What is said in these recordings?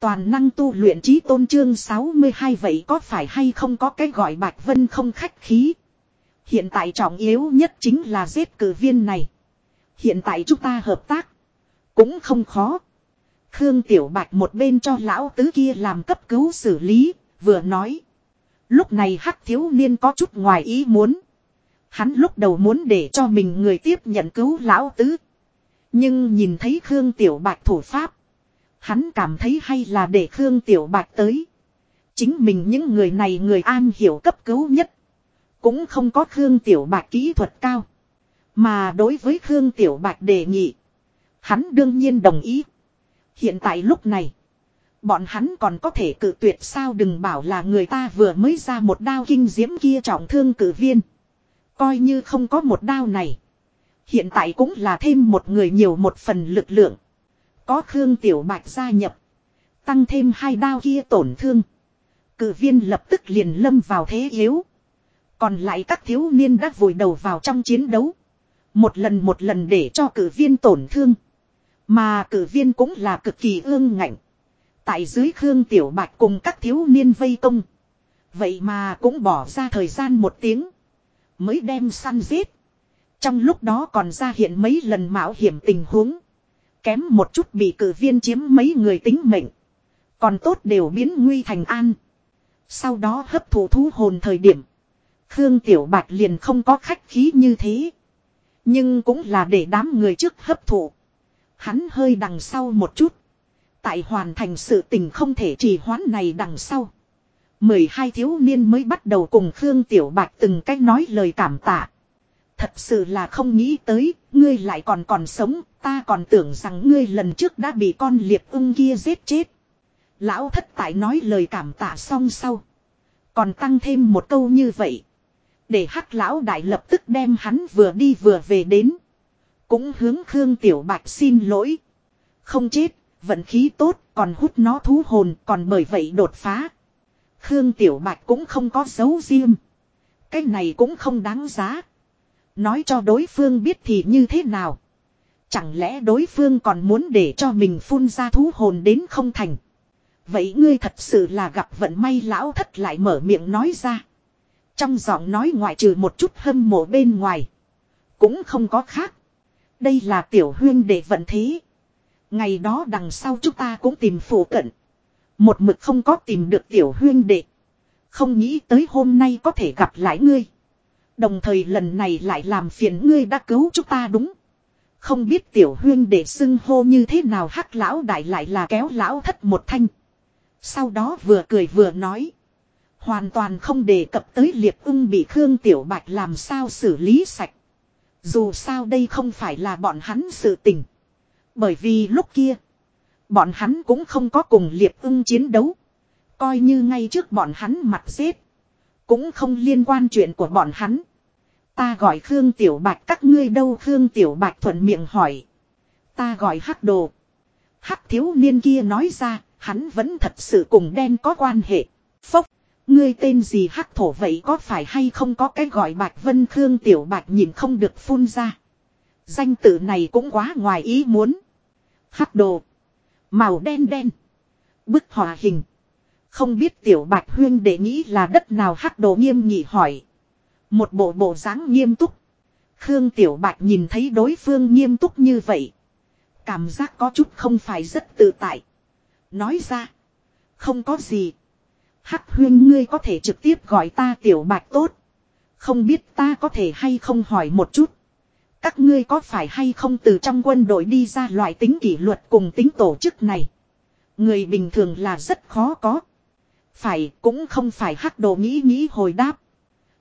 Toàn năng tu luyện trí tôn trương 62 vậy có phải hay không có cái gọi Bạch Vân không khách khí. Hiện tại trọng yếu nhất chính là giết cử viên này. Hiện tại chúng ta hợp tác. Cũng không khó. Khương Tiểu Bạch một bên cho lão tứ kia làm cấp cứu xử lý, vừa nói. Lúc này hắc thiếu niên có chút ngoài ý muốn. Hắn lúc đầu muốn để cho mình người tiếp nhận cứu lão tứ. Nhưng nhìn thấy Khương Tiểu Bạch thủ pháp. Hắn cảm thấy hay là để Khương Tiểu Bạch tới. Chính mình những người này người an hiểu cấp cứu nhất. Cũng không có Khương Tiểu Bạch kỹ thuật cao. Mà đối với Khương Tiểu Bạch đề nghị. Hắn đương nhiên đồng ý. Hiện tại lúc này. Bọn hắn còn có thể cự tuyệt sao đừng bảo là người ta vừa mới ra một đao kinh diễm kia trọng thương cử viên. Coi như không có một đao này. Hiện tại cũng là thêm một người nhiều một phần lực lượng. Có Khương Tiểu Bạch gia nhập. Tăng thêm hai đao kia tổn thương. Cử viên lập tức liền lâm vào thế yếu. Còn lại các thiếu niên đã vùi đầu vào trong chiến đấu. Một lần một lần để cho cử viên tổn thương. Mà cử viên cũng là cực kỳ ương ngạnh. Tại dưới Khương Tiểu Bạch cùng các thiếu niên vây công. Vậy mà cũng bỏ ra thời gian một tiếng. Mới đem săn giết. Trong lúc đó còn ra hiện mấy lần mạo hiểm tình huống. Kém một chút bị cử viên chiếm mấy người tính mệnh. Còn tốt đều biến nguy thành an. Sau đó hấp thụ thú hồn thời điểm. Khương Tiểu Bạch liền không có khách khí như thế. Nhưng cũng là để đám người trước hấp thụ. Hắn hơi đằng sau một chút. Tại hoàn thành sự tình không thể trì hoãn này đằng sau. mười hai thiếu niên mới bắt đầu cùng Khương Tiểu Bạch từng cách nói lời cảm tạ. Thật sự là không nghĩ tới, ngươi lại còn còn sống, ta còn tưởng rằng ngươi lần trước đã bị con liệp ung kia giết chết. Lão thất tại nói lời cảm tạ xong sau. Còn tăng thêm một câu như vậy. Để hắc lão đại lập tức đem hắn vừa đi vừa về đến. Cũng hướng Khương Tiểu Bạch xin lỗi. Không chết, vận khí tốt, còn hút nó thú hồn, còn bởi vậy đột phá. Khương Tiểu Bạch cũng không có dấu riêng. Cái này cũng không đáng giá. Nói cho đối phương biết thì như thế nào. Chẳng lẽ đối phương còn muốn để cho mình phun ra thú hồn đến không thành. Vậy ngươi thật sự là gặp vận may lão thất lại mở miệng nói ra. Trong giọng nói ngoại trừ một chút hâm mộ bên ngoài. Cũng không có khác. Đây là tiểu huyên để vận thế. Ngày đó đằng sau chúng ta cũng tìm phổ cận. Một mực không có tìm được tiểu huyên đệ. Không nghĩ tới hôm nay có thể gặp lại ngươi. Đồng thời lần này lại làm phiền ngươi đã cứu chúng ta đúng. Không biết tiểu huyên để xưng hô như thế nào hắc lão đại lại là kéo lão thất một thanh. Sau đó vừa cười vừa nói. Hoàn toàn không đề cập tới liệp ưng bị Khương Tiểu Bạch làm sao xử lý sạch. Dù sao đây không phải là bọn hắn sự tình. Bởi vì lúc kia, bọn hắn cũng không có cùng liệp ưng chiến đấu. Coi như ngay trước bọn hắn mặt xếp Cũng không liên quan chuyện của bọn hắn. Ta gọi Khương Tiểu Bạch các ngươi đâu Khương Tiểu Bạch thuận miệng hỏi. Ta gọi Hắc Đồ. Hắc thiếu niên kia nói ra, hắn vẫn thật sự cùng đen có quan hệ. Phốc, ngươi tên gì Hắc thổ vậy có phải hay không có cái gọi Bạch Vân Khương Tiểu Bạch nhìn không được phun ra. Danh tự này cũng quá ngoài ý muốn. Hắc đồ. Màu đen đen. Bức hòa hình. Không biết tiểu bạch huyên để nghĩ là đất nào hắc đồ nghiêm nghị hỏi. Một bộ bộ dáng nghiêm túc. Khương tiểu bạch nhìn thấy đối phương nghiêm túc như vậy. Cảm giác có chút không phải rất tự tại. Nói ra. Không có gì. Hắc huyên ngươi có thể trực tiếp gọi ta tiểu bạch tốt. Không biết ta có thể hay không hỏi một chút. Các ngươi có phải hay không từ trong quân đội đi ra loại tính kỷ luật cùng tính tổ chức này. Người bình thường là rất khó có. Phải, cũng không phải hắc đồ nghĩ nghĩ hồi đáp.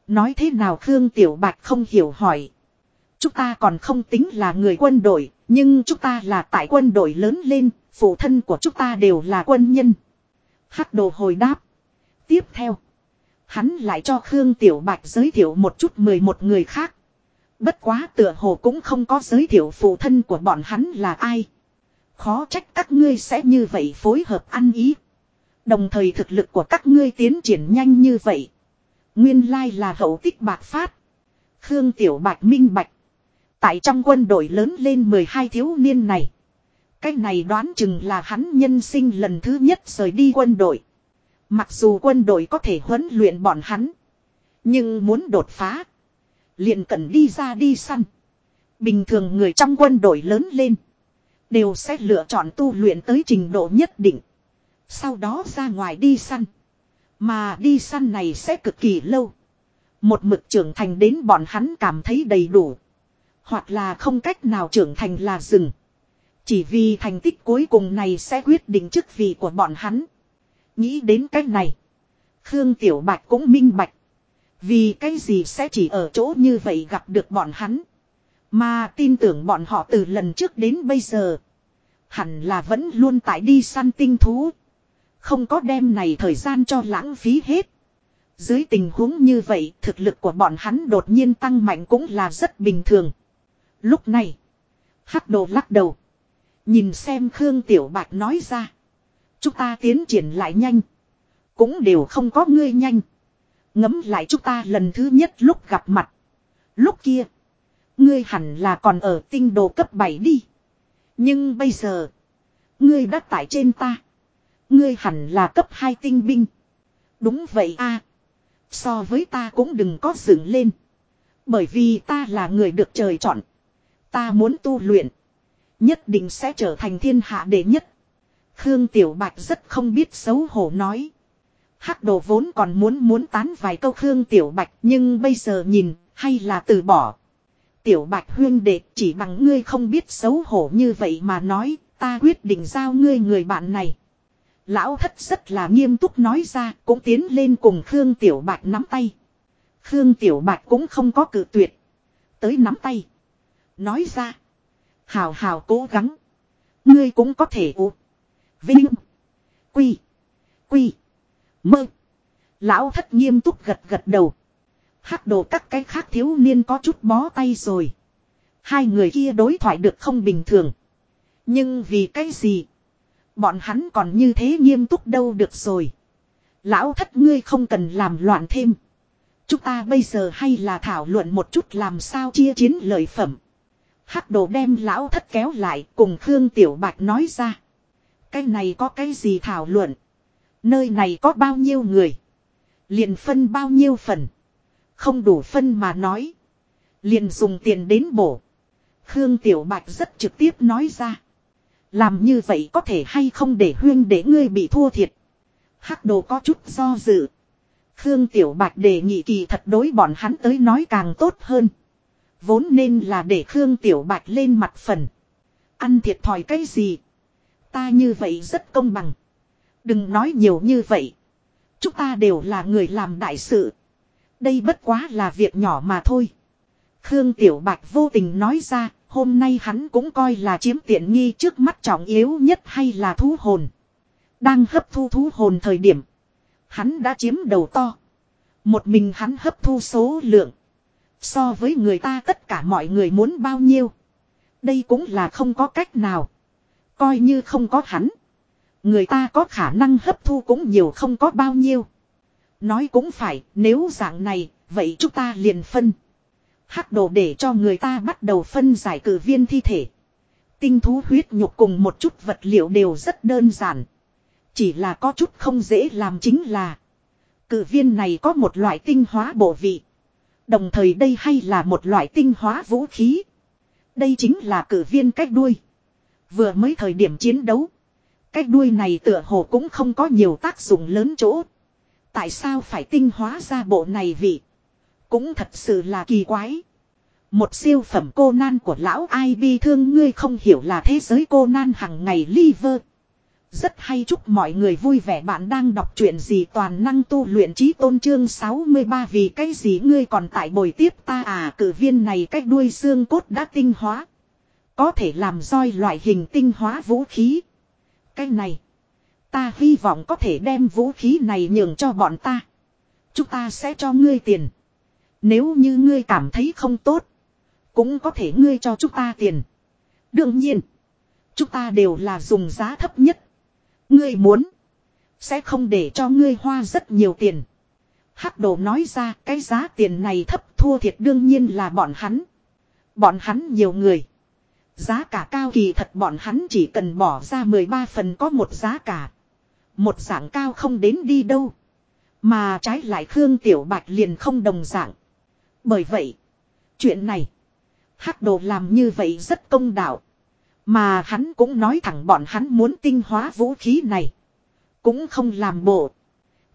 Nói thế nào Khương Tiểu Bạch không hiểu hỏi. Chúng ta còn không tính là người quân đội, nhưng chúng ta là tại quân đội lớn lên, phụ thân của chúng ta đều là quân nhân. Hắc đồ hồi đáp. Tiếp theo, hắn lại cho Khương Tiểu Bạch giới thiệu một chút mười một người khác. Bất quá tựa hồ cũng không có giới thiệu phụ thân của bọn hắn là ai. Khó trách các ngươi sẽ như vậy phối hợp ăn ý. Đồng thời thực lực của các ngươi tiến triển nhanh như vậy. Nguyên lai là hậu tích bạc phát. Khương Tiểu Bạch minh bạch. Tại trong quân đội lớn lên 12 thiếu niên này. Cái này đoán chừng là hắn nhân sinh lần thứ nhất rời đi quân đội. Mặc dù quân đội có thể huấn luyện bọn hắn. Nhưng muốn đột phá. liền cần đi ra đi săn. Bình thường người trong quân đội lớn lên. Đều sẽ lựa chọn tu luyện tới trình độ nhất định. Sau đó ra ngoài đi săn. Mà đi săn này sẽ cực kỳ lâu. Một mực trưởng thành đến bọn hắn cảm thấy đầy đủ. Hoặc là không cách nào trưởng thành là dừng. Chỉ vì thành tích cuối cùng này sẽ quyết định chức vị của bọn hắn. Nghĩ đến cách này. Khương Tiểu Bạch cũng minh bạch. Vì cái gì sẽ chỉ ở chỗ như vậy gặp được bọn hắn. Mà tin tưởng bọn họ từ lần trước đến bây giờ. Hẳn là vẫn luôn tại đi săn tinh thú. Không có đem này thời gian cho lãng phí hết. Dưới tình huống như vậy, thực lực của bọn hắn đột nhiên tăng mạnh cũng là rất bình thường. Lúc này. Hắc đồ lắc đầu. Nhìn xem Khương Tiểu Bạch nói ra. Chúng ta tiến triển lại nhanh. Cũng đều không có ngươi nhanh. Ngấm lại chúng ta lần thứ nhất lúc gặp mặt. Lúc kia. Ngươi hẳn là còn ở tinh đồ cấp 7 đi. Nhưng bây giờ. Ngươi đã tại trên ta. Ngươi hẳn là cấp 2 tinh binh. Đúng vậy a So với ta cũng đừng có dựng lên. Bởi vì ta là người được trời chọn. Ta muốn tu luyện. Nhất định sẽ trở thành thiên hạ đệ nhất. Khương Tiểu Bạch rất không biết xấu hổ nói. Hắc đồ vốn còn muốn muốn tán vài câu Khương Tiểu Bạch, nhưng bây giờ nhìn, hay là từ bỏ. Tiểu Bạch huyên đệ, chỉ bằng ngươi không biết xấu hổ như vậy mà nói, ta quyết định giao ngươi người bạn này. Lão thất rất là nghiêm túc nói ra, cũng tiến lên cùng Khương Tiểu Bạch nắm tay. Khương Tiểu Bạch cũng không có cử tuyệt. Tới nắm tay. Nói ra. Hào hào cố gắng. Ngươi cũng có thể u. Vinh. Quy. Quy. Mơ. Lão thất nghiêm túc gật gật đầu. Hát đồ các cái khác thiếu niên có chút bó tay rồi. Hai người kia đối thoại được không bình thường. Nhưng vì cái gì? Bọn hắn còn như thế nghiêm túc đâu được rồi. Lão thất ngươi không cần làm loạn thêm. Chúng ta bây giờ hay là thảo luận một chút làm sao chia chiến lợi phẩm. Hắc đồ đem lão thất kéo lại cùng Khương Tiểu Bạch nói ra. Cái này có cái gì thảo luận. Nơi này có bao nhiêu người. Liền phân bao nhiêu phần. Không đủ phân mà nói. Liền dùng tiền đến bổ. Khương Tiểu Bạch rất trực tiếp nói ra. Làm như vậy có thể hay không để huyên để ngươi bị thua thiệt. Hắc đồ có chút do dự. Khương Tiểu Bạch đề nghị kỳ thật đối bọn hắn tới nói càng tốt hơn. Vốn nên là để Khương Tiểu Bạch lên mặt phần. Ăn thiệt thòi cái gì. Ta như vậy rất công bằng. Đừng nói nhiều như vậy. Chúng ta đều là người làm đại sự. Đây bất quá là việc nhỏ mà thôi. Khương Tiểu Bạch vô tình nói ra, hôm nay hắn cũng coi là chiếm tiện nghi trước mắt trọng yếu nhất hay là thú hồn. Đang hấp thu thú hồn thời điểm. Hắn đã chiếm đầu to. Một mình hắn hấp thu số lượng. So với người ta tất cả mọi người muốn bao nhiêu. Đây cũng là không có cách nào. Coi như không có hắn. Người ta có khả năng hấp thu cũng nhiều không có bao nhiêu. Nói cũng phải, nếu dạng này, vậy chúng ta liền phân. Hắc đồ để cho người ta bắt đầu phân giải cử viên thi thể. Tinh thú huyết nhục cùng một chút vật liệu đều rất đơn giản. Chỉ là có chút không dễ làm chính là. Cử viên này có một loại tinh hóa bộ vị. Đồng thời đây hay là một loại tinh hóa vũ khí. Đây chính là cử viên cách đuôi. Vừa mới thời điểm chiến đấu. Cách đuôi này tựa hồ cũng không có nhiều tác dụng lớn chỗ. Tại sao phải tinh hóa ra bộ này vị? Cũng thật sự là kỳ quái. Một siêu phẩm cô nan của lão ai bi thương ngươi không hiểu là thế giới cô nan hằng ngày liver. Rất hay chúc mọi người vui vẻ bạn đang đọc truyện gì toàn năng tu luyện trí tôn trương 63 vì cái gì ngươi còn tại bồi tiếp ta à cử viên này cách đuôi xương cốt đã tinh hóa. Có thể làm roi loại hình tinh hóa vũ khí. Cái này. Ta hy vọng có thể đem vũ khí này nhường cho bọn ta. Chúng ta sẽ cho ngươi tiền. Nếu như ngươi cảm thấy không tốt. Cũng có thể ngươi cho chúng ta tiền. Đương nhiên. Chúng ta đều là dùng giá thấp nhất. Ngươi muốn. Sẽ không để cho ngươi hoa rất nhiều tiền. Hắc đồ nói ra, cái giá tiền này thấp, thua thiệt đương nhiên là bọn hắn. Bọn hắn nhiều người. Giá cả cao kỳ thật bọn hắn chỉ cần bỏ ra 13 phần có một giá cả. Một dạng cao không đến đi đâu. Mà trái lại Khương Tiểu Bạch liền không đồng dạng. Bởi vậy, chuyện này, hắc đồ làm như vậy rất công đạo. Mà hắn cũng nói thẳng bọn hắn muốn tinh hóa vũ khí này. Cũng không làm bộ.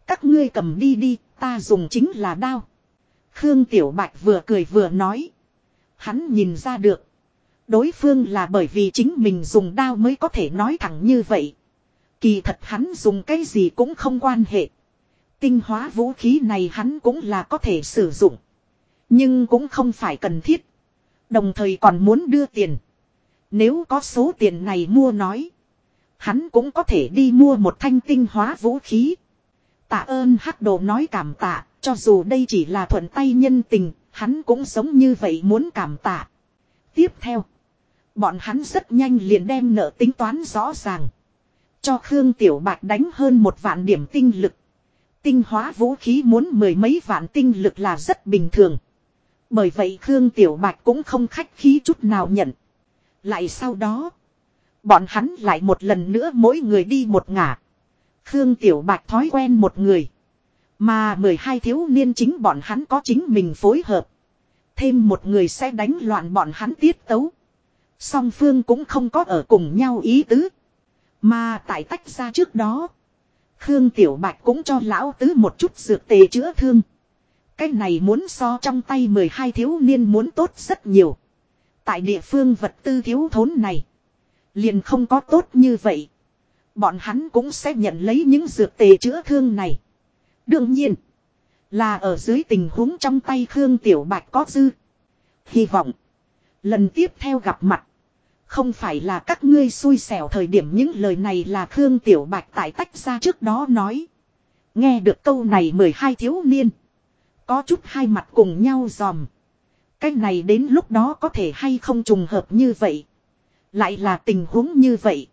Các ngươi cầm đi đi, ta dùng chính là đao. Khương Tiểu Bạch vừa cười vừa nói. Hắn nhìn ra được. Đối phương là bởi vì chính mình dùng đao mới có thể nói thẳng như vậy. Kỳ thật hắn dùng cái gì cũng không quan hệ. Tinh hóa vũ khí này hắn cũng là có thể sử dụng. Nhưng cũng không phải cần thiết. Đồng thời còn muốn đưa tiền. Nếu có số tiền này mua nói. Hắn cũng có thể đi mua một thanh tinh hóa vũ khí. Tạ ơn hắc đồ nói cảm tạ. Cho dù đây chỉ là thuận tay nhân tình. Hắn cũng sống như vậy muốn cảm tạ. Tiếp theo. Bọn hắn rất nhanh liền đem nợ tính toán rõ ràng. Cho Khương Tiểu bạc đánh hơn một vạn điểm tinh lực. Tinh hóa vũ khí muốn mười mấy vạn tinh lực là rất bình thường. Bởi vậy Khương Tiểu Bạch cũng không khách khí chút nào nhận. Lại sau đó. Bọn hắn lại một lần nữa mỗi người đi một ngả. Khương Tiểu Bạch thói quen một người. Mà 12 thiếu niên chính bọn hắn có chính mình phối hợp. Thêm một người sẽ đánh loạn bọn hắn tiết tấu. Song phương cũng không có ở cùng nhau ý tứ. Mà tại tách ra trước đó. Khương Tiểu Bạch cũng cho lão tứ một chút dược tề chữa thương. Cái này muốn so trong tay 12 thiếu niên muốn tốt rất nhiều. Tại địa phương vật tư thiếu thốn này. Liền không có tốt như vậy. Bọn hắn cũng sẽ nhận lấy những dược tề chữa thương này. Đương nhiên. Là ở dưới tình huống trong tay Khương Tiểu Bạch có dư. Hy vọng. Lần tiếp theo gặp mặt. Không phải là các ngươi xui xẻo thời điểm những lời này là Khương Tiểu Bạch tại tách ra trước đó nói. Nghe được câu này mười hai thiếu niên. Có chút hai mặt cùng nhau dòm. Cái này đến lúc đó có thể hay không trùng hợp như vậy. Lại là tình huống như vậy.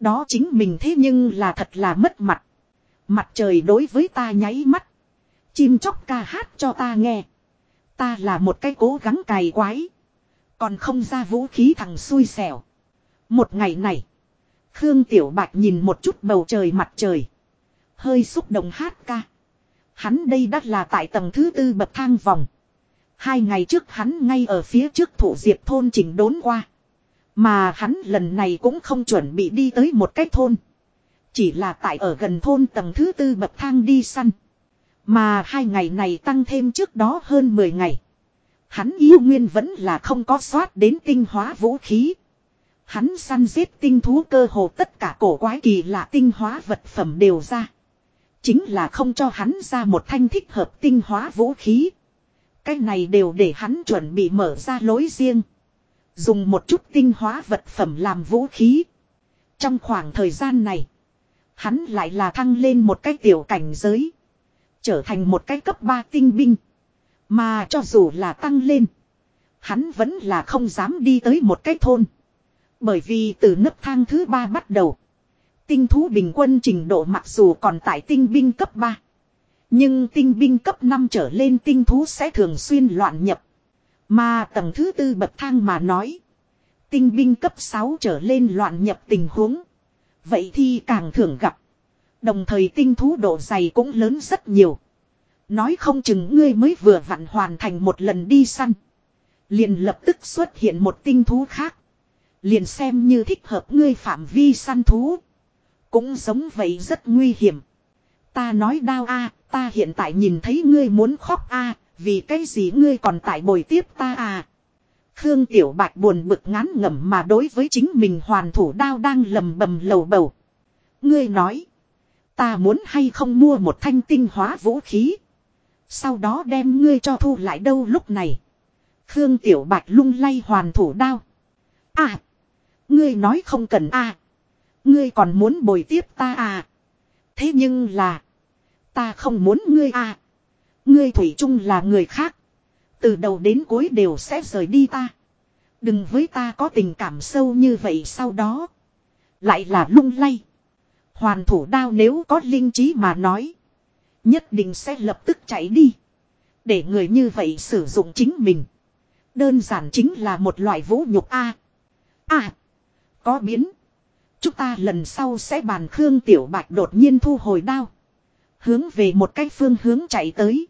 Đó chính mình thế nhưng là thật là mất mặt. Mặt trời đối với ta nháy mắt. Chim chóc ca hát cho ta nghe. Ta là một cái cố gắng cày quái. Còn không ra vũ khí thằng xui xẻo. Một ngày này. Khương Tiểu Bạch nhìn một chút bầu trời mặt trời. Hơi xúc động hát ca. Hắn đây đắt là tại tầng thứ tư bậc thang vòng. Hai ngày trước hắn ngay ở phía trước thủ diệp thôn chỉnh đốn qua. Mà hắn lần này cũng không chuẩn bị đi tới một cái thôn. Chỉ là tại ở gần thôn tầng thứ tư bậc thang đi săn. Mà hai ngày này tăng thêm trước đó hơn 10 ngày. Hắn yêu nguyên vẫn là không có soát đến tinh hóa vũ khí. Hắn săn giết tinh thú cơ hồ tất cả cổ quái kỳ lạ tinh hóa vật phẩm đều ra. Chính là không cho hắn ra một thanh thích hợp tinh hóa vũ khí. Cái này đều để hắn chuẩn bị mở ra lối riêng. Dùng một chút tinh hóa vật phẩm làm vũ khí. Trong khoảng thời gian này. Hắn lại là thăng lên một cái tiểu cảnh giới. Trở thành một cái cấp 3 tinh binh. Mà cho dù là tăng lên. Hắn vẫn là không dám đi tới một cái thôn. Bởi vì từ nấc thang thứ ba bắt đầu. Tinh thú bình quân trình độ mặc dù còn tại tinh binh cấp 3. Nhưng tinh binh cấp 5 trở lên tinh thú sẽ thường xuyên loạn nhập. Mà tầng thứ tư bậc thang mà nói. Tinh binh cấp 6 trở lên loạn nhập tình huống. Vậy thì càng thường gặp. Đồng thời tinh thú độ dày cũng lớn rất nhiều. Nói không chừng ngươi mới vừa vặn hoàn thành một lần đi săn. Liền lập tức xuất hiện một tinh thú khác. Liền xem như thích hợp ngươi phạm vi săn thú. Cũng giống vậy rất nguy hiểm. Ta nói đau a, ta hiện tại nhìn thấy ngươi muốn khóc a, vì cái gì ngươi còn tại bồi tiếp ta à. Khương Tiểu Bạch buồn bực ngán ngẩm mà đối với chính mình hoàn thủ đao đang lầm bầm lầu bầu. Ngươi nói, ta muốn hay không mua một thanh tinh hóa vũ khí. Sau đó đem ngươi cho thu lại đâu lúc này. Khương Tiểu Bạch lung lay hoàn thủ đao. À. Ngươi nói không cần à. Ngươi còn muốn bồi tiếp ta à. Thế nhưng là. Ta không muốn ngươi à. Ngươi Thủy chung là người khác. Từ đầu đến cuối đều sẽ rời đi ta. Đừng với ta có tình cảm sâu như vậy sau đó. Lại là lung lay. Hoàn thủ đao nếu có linh trí mà nói. Nhất định sẽ lập tức chạy đi. Để người như vậy sử dụng chính mình. Đơn giản chính là một loại vũ nhục A. À. Có biến. Chúng ta lần sau sẽ bàn Khương Tiểu Bạch đột nhiên thu hồi đao. Hướng về một cái phương hướng chạy tới.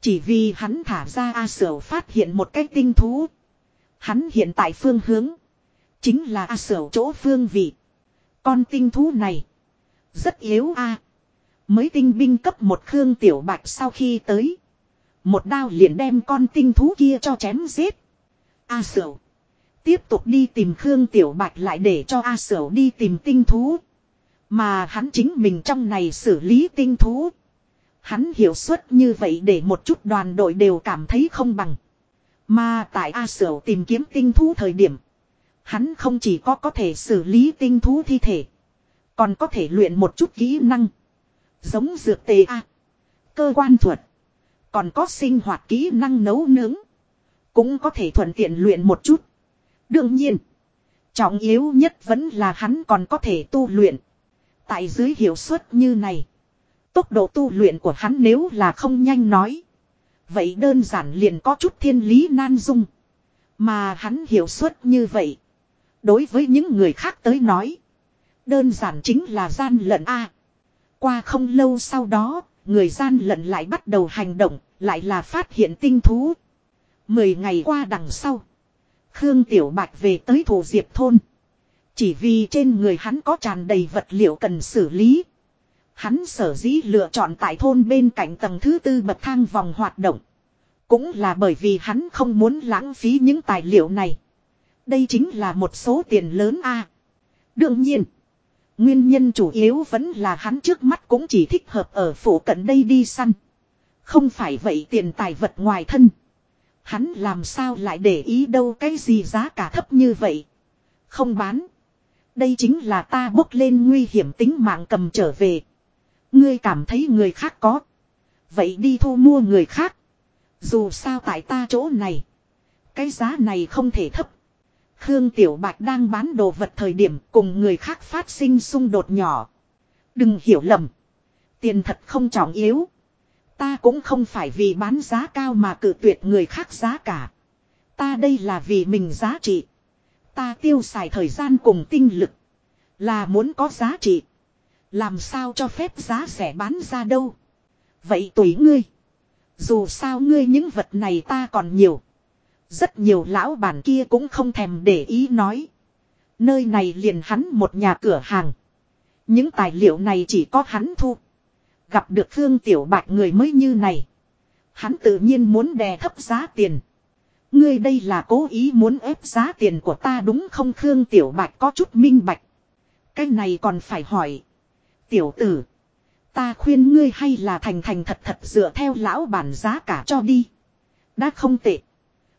Chỉ vì hắn thả ra A Sở phát hiện một cái tinh thú. Hắn hiện tại phương hướng. Chính là A Sở chỗ phương vị. Con tinh thú này. Rất yếu A. Mới tinh binh cấp một Khương Tiểu Bạch sau khi tới. Một đao liền đem con tinh thú kia cho chém giết. A Sở. Tiếp tục đi tìm Khương Tiểu Bạch lại để cho A Sở đi tìm tinh thú. Mà hắn chính mình trong này xử lý tinh thú. Hắn hiệu suất như vậy để một chút đoàn đội đều cảm thấy không bằng. Mà tại A Sở tìm kiếm tinh thú thời điểm. Hắn không chỉ có có thể xử lý tinh thú thi thể. Còn có thể luyện một chút kỹ năng. Giống dược tề A. Cơ quan thuật. Còn có sinh hoạt kỹ năng nấu nướng. Cũng có thể thuận tiện luyện một chút. Đương nhiên. Trọng yếu nhất vẫn là hắn còn có thể tu luyện. Tại dưới hiệu suất như này. Tốc độ tu luyện của hắn nếu là không nhanh nói. Vậy đơn giản liền có chút thiên lý nan dung. Mà hắn hiệu suất như vậy. Đối với những người khác tới nói. Đơn giản chính là gian lận A. qua không lâu sau đó, người gian lận lại bắt đầu hành động, lại là phát hiện tinh thú. Mười ngày qua đằng sau. Khương Tiểu Bạch về tới thủ diệp thôn. Chỉ vì trên người hắn có tràn đầy vật liệu cần xử lý. Hắn sở dĩ lựa chọn tại thôn bên cạnh tầng thứ tư bậc thang vòng hoạt động. Cũng là bởi vì hắn không muốn lãng phí những tài liệu này. Đây chính là một số tiền lớn a. đương nhiên, nguyên nhân chủ yếu vẫn là hắn trước mắt cũng chỉ thích hợp ở phủ cận đây đi săn. Không phải vậy tiền tài vật ngoài thân. Hắn làm sao lại để ý đâu cái gì giá cả thấp như vậy. Không bán. Đây chính là ta bốc lên nguy hiểm tính mạng cầm trở về. Ngươi cảm thấy người khác có. Vậy đi thu mua người khác. Dù sao tại ta chỗ này. Cái giá này không thể thấp. Khương Tiểu Bạch đang bán đồ vật thời điểm cùng người khác phát sinh xung đột nhỏ. Đừng hiểu lầm. Tiền thật không trọng yếu. Ta cũng không phải vì bán giá cao mà cự tuyệt người khác giá cả. Ta đây là vì mình giá trị. Ta tiêu xài thời gian cùng tinh lực. Là muốn có giá trị. Làm sao cho phép giá rẻ bán ra đâu. Vậy tùy ngươi. Dù sao ngươi những vật này ta còn nhiều. Rất nhiều lão bản kia cũng không thèm để ý nói. Nơi này liền hắn một nhà cửa hàng. Những tài liệu này chỉ có hắn thu. Gặp được Khương Tiểu Bạch người mới như này. Hắn tự nhiên muốn đè thấp giá tiền. Ngươi đây là cố ý muốn ép giá tiền của ta đúng không Khương Tiểu Bạch có chút minh bạch. Cái này còn phải hỏi. Tiểu tử. Ta khuyên ngươi hay là thành thành thật thật dựa theo lão bản giá cả cho đi. Đã không tệ.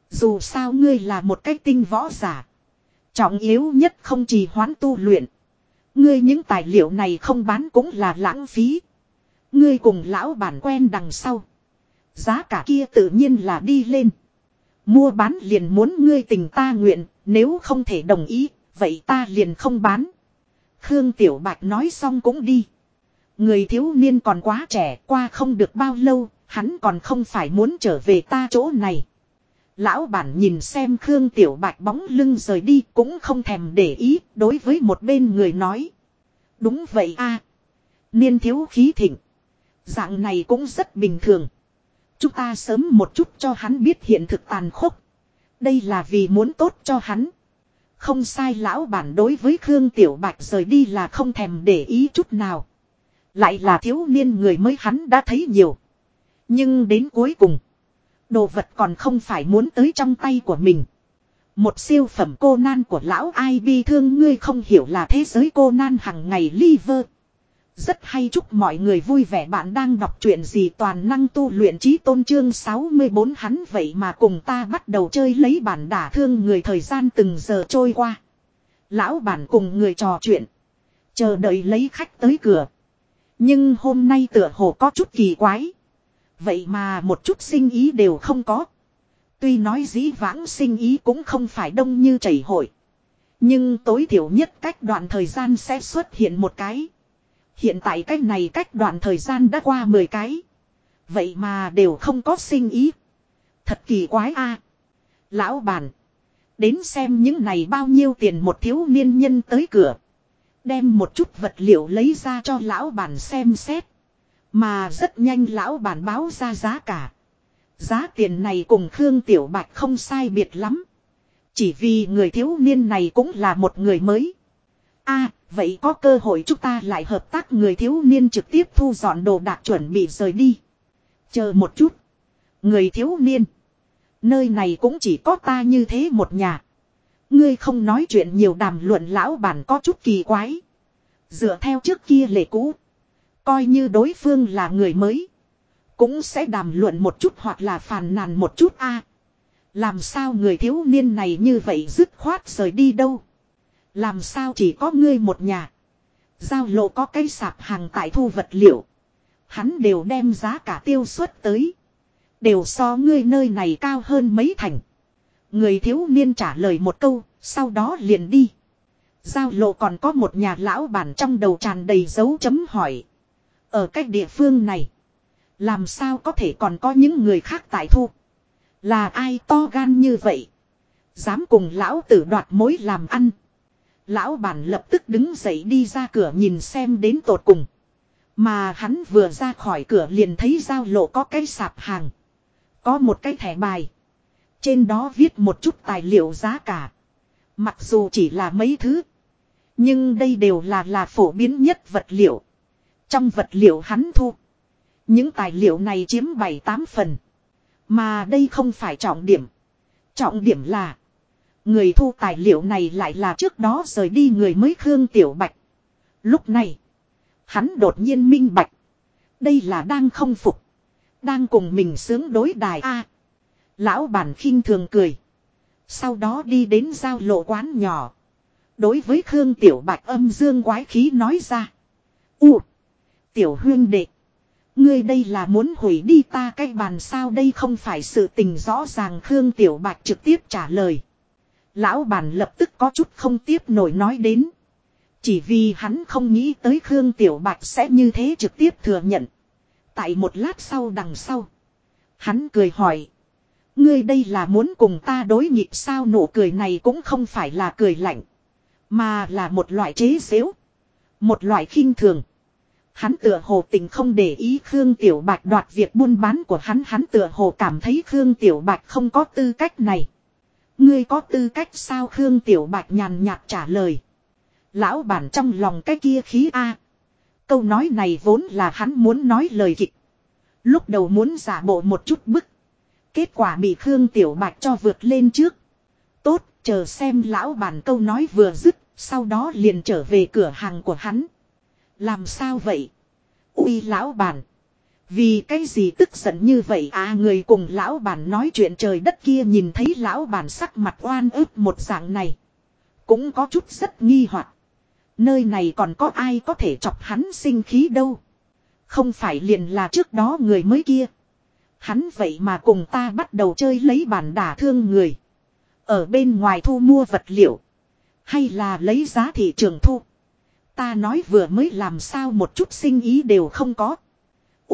Dù sao ngươi là một cái tinh võ giả. Trọng yếu nhất không chỉ hoán tu luyện. Ngươi những tài liệu này không bán cũng là lãng phí. Ngươi cùng lão bản quen đằng sau. Giá cả kia tự nhiên là đi lên. Mua bán liền muốn ngươi tình ta nguyện, nếu không thể đồng ý, vậy ta liền không bán. Khương Tiểu Bạch nói xong cũng đi. Người thiếu niên còn quá trẻ, qua không được bao lâu, hắn còn không phải muốn trở về ta chỗ này. Lão bản nhìn xem Khương Tiểu Bạch bóng lưng rời đi cũng không thèm để ý, đối với một bên người nói. Đúng vậy a Niên thiếu khí thịnh. Dạng này cũng rất bình thường. Chúng ta sớm một chút cho hắn biết hiện thực tàn khốc. Đây là vì muốn tốt cho hắn. Không sai lão bản đối với Khương Tiểu Bạch rời đi là không thèm để ý chút nào. Lại là thiếu niên người mới hắn đã thấy nhiều. Nhưng đến cuối cùng. Đồ vật còn không phải muốn tới trong tay của mình. Một siêu phẩm cô nan của lão ai bi thương, ngươi không hiểu là thế giới cô nan hằng ngày liver. Rất hay chúc mọi người vui vẻ bạn đang đọc truyện gì toàn năng tu luyện trí tôn trương 64 hắn vậy mà cùng ta bắt đầu chơi lấy bản đả thương người thời gian từng giờ trôi qua. Lão bản cùng người trò chuyện. Chờ đợi lấy khách tới cửa. Nhưng hôm nay tựa hồ có chút kỳ quái. Vậy mà một chút sinh ý đều không có. Tuy nói dĩ vãng sinh ý cũng không phải đông như chảy hội. Nhưng tối thiểu nhất cách đoạn thời gian sẽ xuất hiện một cái. Hiện tại cách này cách đoạn thời gian đã qua 10 cái. Vậy mà đều không có sinh ý. Thật kỳ quái a Lão bản. Đến xem những này bao nhiêu tiền một thiếu niên nhân tới cửa. Đem một chút vật liệu lấy ra cho lão bản xem xét. Mà rất nhanh lão bản báo ra giá cả. Giá tiền này cùng Khương Tiểu Bạch không sai biệt lắm. Chỉ vì người thiếu niên này cũng là một người mới a, vậy có cơ hội chúng ta lại hợp tác người thiếu niên trực tiếp thu dọn đồ đạc chuẩn bị rời đi. Chờ một chút. Người thiếu niên. Nơi này cũng chỉ có ta như thế một nhà. Ngươi không nói chuyện nhiều đàm luận lão bản có chút kỳ quái. Dựa theo trước kia lệ cũ. Coi như đối phương là người mới. Cũng sẽ đàm luận một chút hoặc là phàn nàn một chút a. làm sao người thiếu niên này như vậy dứt khoát rời đi đâu. Làm sao chỉ có ngươi một nhà. Giao lộ có cây sạp hàng tại thu vật liệu. Hắn đều đem giá cả tiêu xuất tới. Đều so ngươi nơi này cao hơn mấy thành. Người thiếu niên trả lời một câu, sau đó liền đi. Giao lộ còn có một nhà lão bản trong đầu tràn đầy dấu chấm hỏi. Ở cách địa phương này, làm sao có thể còn có những người khác tại thu? Là ai to gan như vậy? Dám cùng lão tử đoạt mối làm ăn. Lão bản lập tức đứng dậy đi ra cửa nhìn xem đến tột cùng. Mà hắn vừa ra khỏi cửa liền thấy giao lộ có cái sạp hàng. Có một cái thẻ bài. Trên đó viết một chút tài liệu giá cả. Mặc dù chỉ là mấy thứ. Nhưng đây đều là là phổ biến nhất vật liệu. Trong vật liệu hắn thu. Những tài liệu này chiếm 7-8 phần. Mà đây không phải trọng điểm. Trọng điểm là. Người thu tài liệu này lại là trước đó rời đi người mới Khương Tiểu Bạch. Lúc này. Hắn đột nhiên minh bạch. Đây là đang không phục. Đang cùng mình sướng đối đài A. lão bản khinh thường cười. Sau đó đi đến giao lộ quán nhỏ. Đối với Khương Tiểu Bạch âm dương quái khí nói ra. U. Tiểu huyên đệ. Ngươi đây là muốn hủy đi ta cái bàn sao đây không phải sự tình rõ ràng Khương Tiểu Bạch trực tiếp trả lời. Lão bản lập tức có chút không tiếp nổi nói đến. Chỉ vì hắn không nghĩ tới Khương Tiểu Bạch sẽ như thế trực tiếp thừa nhận. Tại một lát sau đằng sau. Hắn cười hỏi. Ngươi đây là muốn cùng ta đối nghịch sao nụ cười này cũng không phải là cười lạnh. Mà là một loại chế xếu. Một loại khinh thường. Hắn tựa hồ tình không để ý Khương Tiểu Bạch đoạt việc buôn bán của hắn. Hắn tựa hồ cảm thấy Khương Tiểu Bạch không có tư cách này. Ngươi có tư cách sao Khương Tiểu Bạch nhàn nhạt trả lời. Lão bản trong lòng cái kia khí A. Câu nói này vốn là hắn muốn nói lời kịch. Lúc đầu muốn giả bộ một chút bức. Kết quả bị Khương Tiểu Bạch cho vượt lên trước. Tốt, chờ xem lão bản câu nói vừa dứt, sau đó liền trở về cửa hàng của hắn. Làm sao vậy? Ui lão bản. Vì cái gì tức giận như vậy à người cùng lão bản nói chuyện trời đất kia nhìn thấy lão bản sắc mặt oan ức một dạng này. Cũng có chút rất nghi hoặc Nơi này còn có ai có thể chọc hắn sinh khí đâu. Không phải liền là trước đó người mới kia. Hắn vậy mà cùng ta bắt đầu chơi lấy bản đả thương người. Ở bên ngoài thu mua vật liệu. Hay là lấy giá thị trường thu. Ta nói vừa mới làm sao một chút sinh ý đều không có.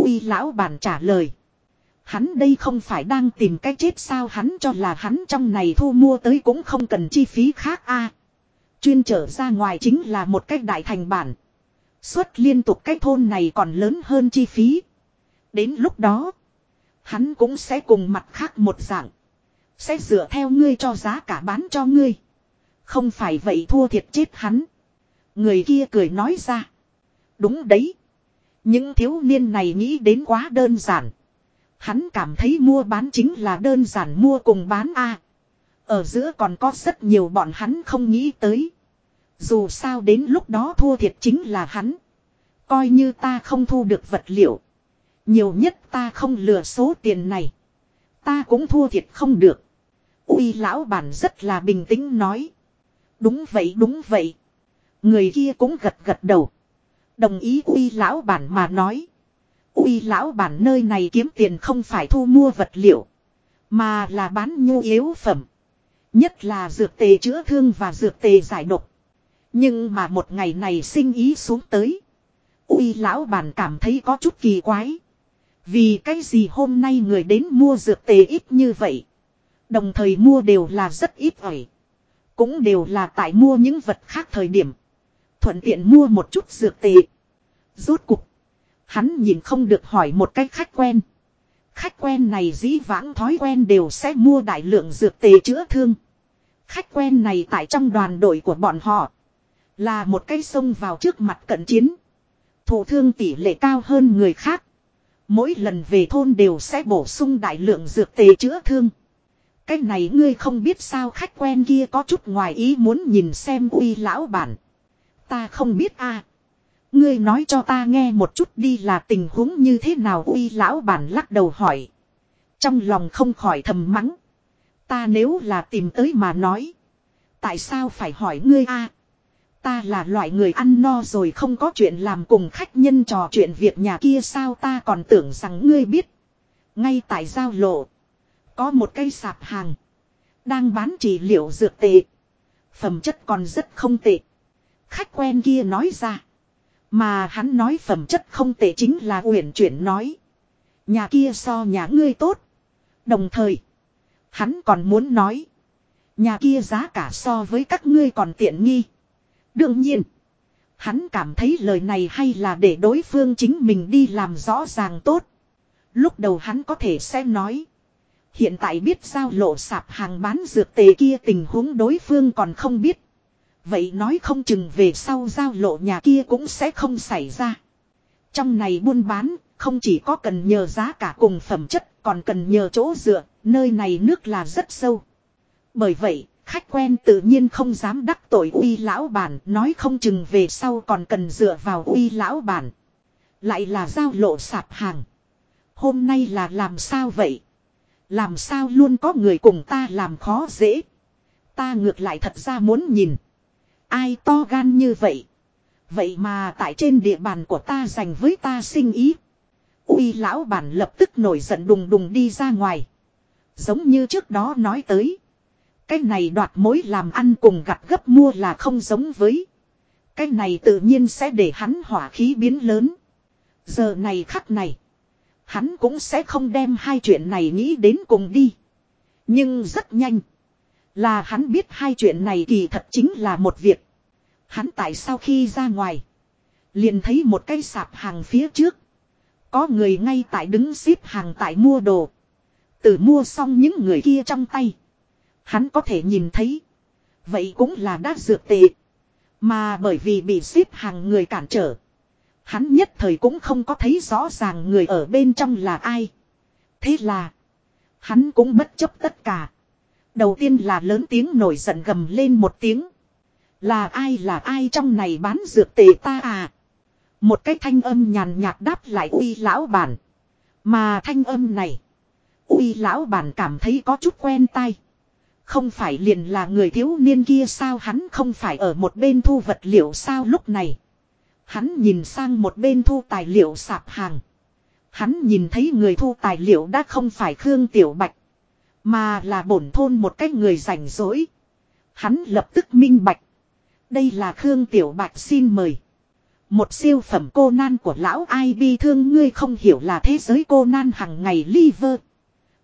Uy lão bản trả lời. Hắn đây không phải đang tìm cách chết sao hắn cho là hắn trong này thu mua tới cũng không cần chi phí khác a Chuyên trở ra ngoài chính là một cách đại thành bản. xuất liên tục cái thôn này còn lớn hơn chi phí. Đến lúc đó, hắn cũng sẽ cùng mặt khác một dạng. Sẽ dựa theo ngươi cho giá cả bán cho ngươi. Không phải vậy thua thiệt chết hắn. Người kia cười nói ra. Đúng đấy. Những thiếu niên này nghĩ đến quá đơn giản. Hắn cảm thấy mua bán chính là đơn giản mua cùng bán a. Ở giữa còn có rất nhiều bọn hắn không nghĩ tới. Dù sao đến lúc đó thua thiệt chính là hắn. Coi như ta không thu được vật liệu. Nhiều nhất ta không lừa số tiền này. Ta cũng thua thiệt không được. Uy lão bản rất là bình tĩnh nói. Đúng vậy đúng vậy. Người kia cũng gật gật đầu. Đồng ý uy lão bản mà nói. Uy lão bản nơi này kiếm tiền không phải thu mua vật liệu. Mà là bán nhu yếu phẩm. Nhất là dược tề chữa thương và dược tề giải độc. Nhưng mà một ngày này sinh ý xuống tới. Uy lão bản cảm thấy có chút kỳ quái. Vì cái gì hôm nay người đến mua dược tề ít như vậy. Đồng thời mua đều là rất ít ỏi. Cũng đều là tại mua những vật khác thời điểm. Thuận tiện mua một chút dược tệ. Rốt cục. Hắn nhìn không được hỏi một cách khách quen. Khách quen này dĩ vãng thói quen đều sẽ mua đại lượng dược tề chữa thương. Khách quen này tại trong đoàn đội của bọn họ. Là một cái sông vào trước mặt cận chiến. Thủ thương tỷ lệ cao hơn người khác. Mỗi lần về thôn đều sẽ bổ sung đại lượng dược tề chữa thương. Cái này ngươi không biết sao khách quen kia có chút ngoài ý muốn nhìn xem uy lão bản. Ta không biết a Ngươi nói cho ta nghe một chút đi là tình huống như thế nào, uy lão bản lắc đầu hỏi. Trong lòng không khỏi thầm mắng. Ta nếu là tìm tới mà nói. Tại sao phải hỏi ngươi a Ta là loại người ăn no rồi không có chuyện làm cùng khách nhân trò chuyện việc nhà kia sao ta còn tưởng rằng ngươi biết. Ngay tại giao lộ. Có một cây sạp hàng. Đang bán trị liệu dược tệ. Phẩm chất còn rất không tệ. Khách quen kia nói ra. Mà hắn nói phẩm chất không tệ chính là uyển chuyển nói. Nhà kia so nhà ngươi tốt. Đồng thời. Hắn còn muốn nói. Nhà kia giá cả so với các ngươi còn tiện nghi. Đương nhiên. Hắn cảm thấy lời này hay là để đối phương chính mình đi làm rõ ràng tốt. Lúc đầu hắn có thể xem nói. Hiện tại biết giao lộ sạp hàng bán dược tề kia tình huống đối phương còn không biết. Vậy nói không chừng về sau giao lộ nhà kia cũng sẽ không xảy ra. Trong này buôn bán, không chỉ có cần nhờ giá cả cùng phẩm chất, còn cần nhờ chỗ dựa, nơi này nước là rất sâu. Bởi vậy, khách quen tự nhiên không dám đắc tội uy lão bản, nói không chừng về sau còn cần dựa vào uy lão bản. Lại là giao lộ sạp hàng. Hôm nay là làm sao vậy? Làm sao luôn có người cùng ta làm khó dễ? Ta ngược lại thật ra muốn nhìn. Ai to gan như vậy? Vậy mà tại trên địa bàn của ta dành với ta sinh ý. Uy lão bản lập tức nổi giận đùng đùng đi ra ngoài. Giống như trước đó nói tới. Cái này đoạt mối làm ăn cùng gặt gấp mua là không giống với. Cái này tự nhiên sẽ để hắn hỏa khí biến lớn. Giờ này khắc này. Hắn cũng sẽ không đem hai chuyện này nghĩ đến cùng đi. Nhưng rất nhanh. Là hắn biết hai chuyện này kỳ thật chính là một việc. Hắn tại sau khi ra ngoài. Liền thấy một cây sạp hàng phía trước. Có người ngay tại đứng xếp hàng tại mua đồ. Từ mua xong những người kia trong tay. Hắn có thể nhìn thấy. Vậy cũng là đã dược tệ. Mà bởi vì bị xếp hàng người cản trở. Hắn nhất thời cũng không có thấy rõ ràng người ở bên trong là ai. Thế là. Hắn cũng bất chấp tất cả. Đầu tiên là lớn tiếng nổi giận gầm lên một tiếng. Là ai là ai trong này bán dược tệ ta à. Một cái thanh âm nhàn nhạt đáp lại uy lão bản. Mà thanh âm này. Uy lão bản cảm thấy có chút quen tai. Không phải liền là người thiếu niên kia sao hắn không phải ở một bên thu vật liệu sao lúc này. Hắn nhìn sang một bên thu tài liệu sạp hàng. Hắn nhìn thấy người thu tài liệu đã không phải Khương Tiểu Bạch. Mà là bổn thôn một cái người rảnh rỗi. Hắn lập tức minh bạch. Đây là Khương Tiểu Bạch xin mời. Một siêu phẩm cô nan của lão ai bi thương ngươi không hiểu là thế giới cô nan hằng ngày liver.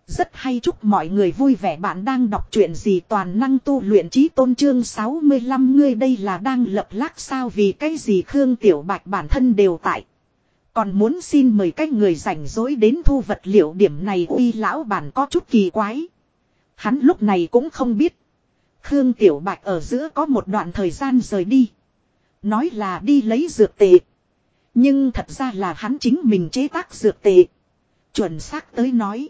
Rất hay chúc mọi người vui vẻ bạn đang đọc chuyện gì toàn năng tu luyện trí tôn trương 65 ngươi đây là đang lập lác sao vì cái gì Khương Tiểu Bạch bản thân đều tại. Còn muốn xin mời các người rảnh rỗi đến thu vật liệu điểm này uy lão bản có chút kỳ quái. Hắn lúc này cũng không biết. Khương Tiểu Bạch ở giữa có một đoạn thời gian rời đi. Nói là đi lấy dược tệ. Nhưng thật ra là hắn chính mình chế tác dược tệ. Chuẩn xác tới nói.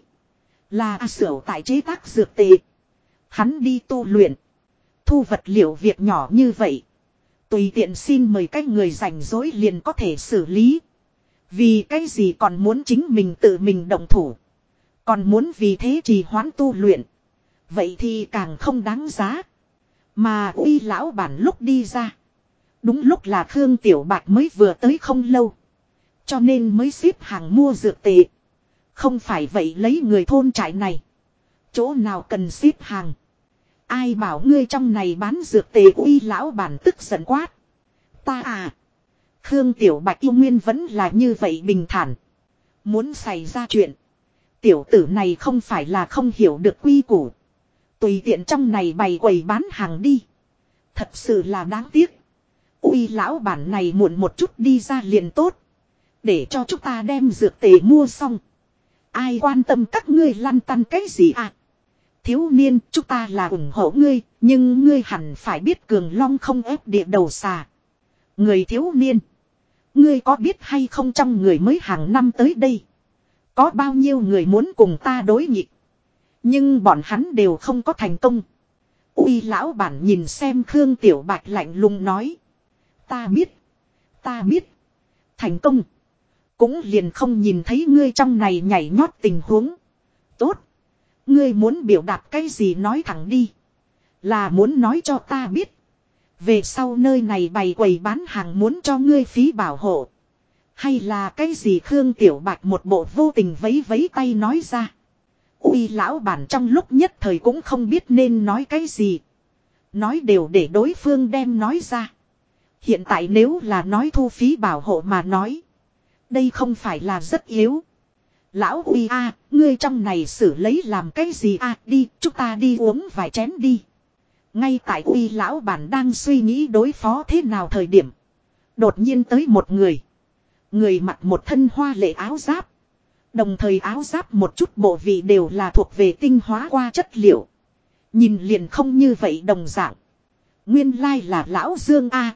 Là A Sửu tại chế tác dược tệ. Hắn đi tu luyện. Thu vật liệu việc nhỏ như vậy. Tùy tiện xin mời các người rảnh rỗi liền có thể xử lý. Vì cái gì còn muốn chính mình tự mình động thủ. Còn muốn vì thế trì hoãn tu luyện. Vậy thì càng không đáng giá. Mà uy lão bản lúc đi ra. Đúng lúc là Khương Tiểu Bạch mới vừa tới không lâu. Cho nên mới xếp hàng mua dược tệ. Không phải vậy lấy người thôn trại này. Chỗ nào cần xếp hàng. Ai bảo ngươi trong này bán dược tề uy lão bản tức giận quát. Ta à. Khương Tiểu Bạch yêu nguyên vẫn là như vậy bình thản. Muốn xảy ra chuyện. Tiểu tử này không phải là không hiểu được quy củ. Tùy tiện trong này bày quầy bán hàng đi. Thật sự là đáng tiếc. Ui lão bản này muộn một chút đi ra liền tốt. Để cho chúng ta đem dược tề mua xong. Ai quan tâm các ngươi lăn tăn cái gì à? Thiếu niên, chúng ta là ủng hộ ngươi, nhưng ngươi hẳn phải biết cường long không ép địa đầu xà. Người thiếu niên. Ngươi có biết hay không trong người mới hàng năm tới đây. Có bao nhiêu người muốn cùng ta đối nghịch. Nhưng bọn hắn đều không có thành công. Uy lão bản nhìn xem Khương Tiểu Bạch lạnh lùng nói. Ta biết. Ta biết. Thành công. Cũng liền không nhìn thấy ngươi trong này nhảy nhót tình huống. Tốt. Ngươi muốn biểu đạt cái gì nói thẳng đi. Là muốn nói cho ta biết. Về sau nơi này bày quầy bán hàng muốn cho ngươi phí bảo hộ. Hay là cái gì Khương Tiểu Bạch một bộ vô tình vấy vấy tay nói ra. Uy lão bản trong lúc nhất thời cũng không biết nên nói cái gì. Nói đều để đối phương đem nói ra. Hiện tại nếu là nói thu phí bảo hộ mà nói. Đây không phải là rất yếu. Lão uy a, ngươi trong này xử lấy làm cái gì a đi, chúng ta đi uống vài chén đi. Ngay tại uy lão bản đang suy nghĩ đối phó thế nào thời điểm. Đột nhiên tới một người. Người mặc một thân hoa lệ áo giáp. Đồng thời áo giáp một chút bộ vị đều là thuộc về tinh hóa qua chất liệu. Nhìn liền không như vậy đồng dạng. Nguyên lai là lão Dương A.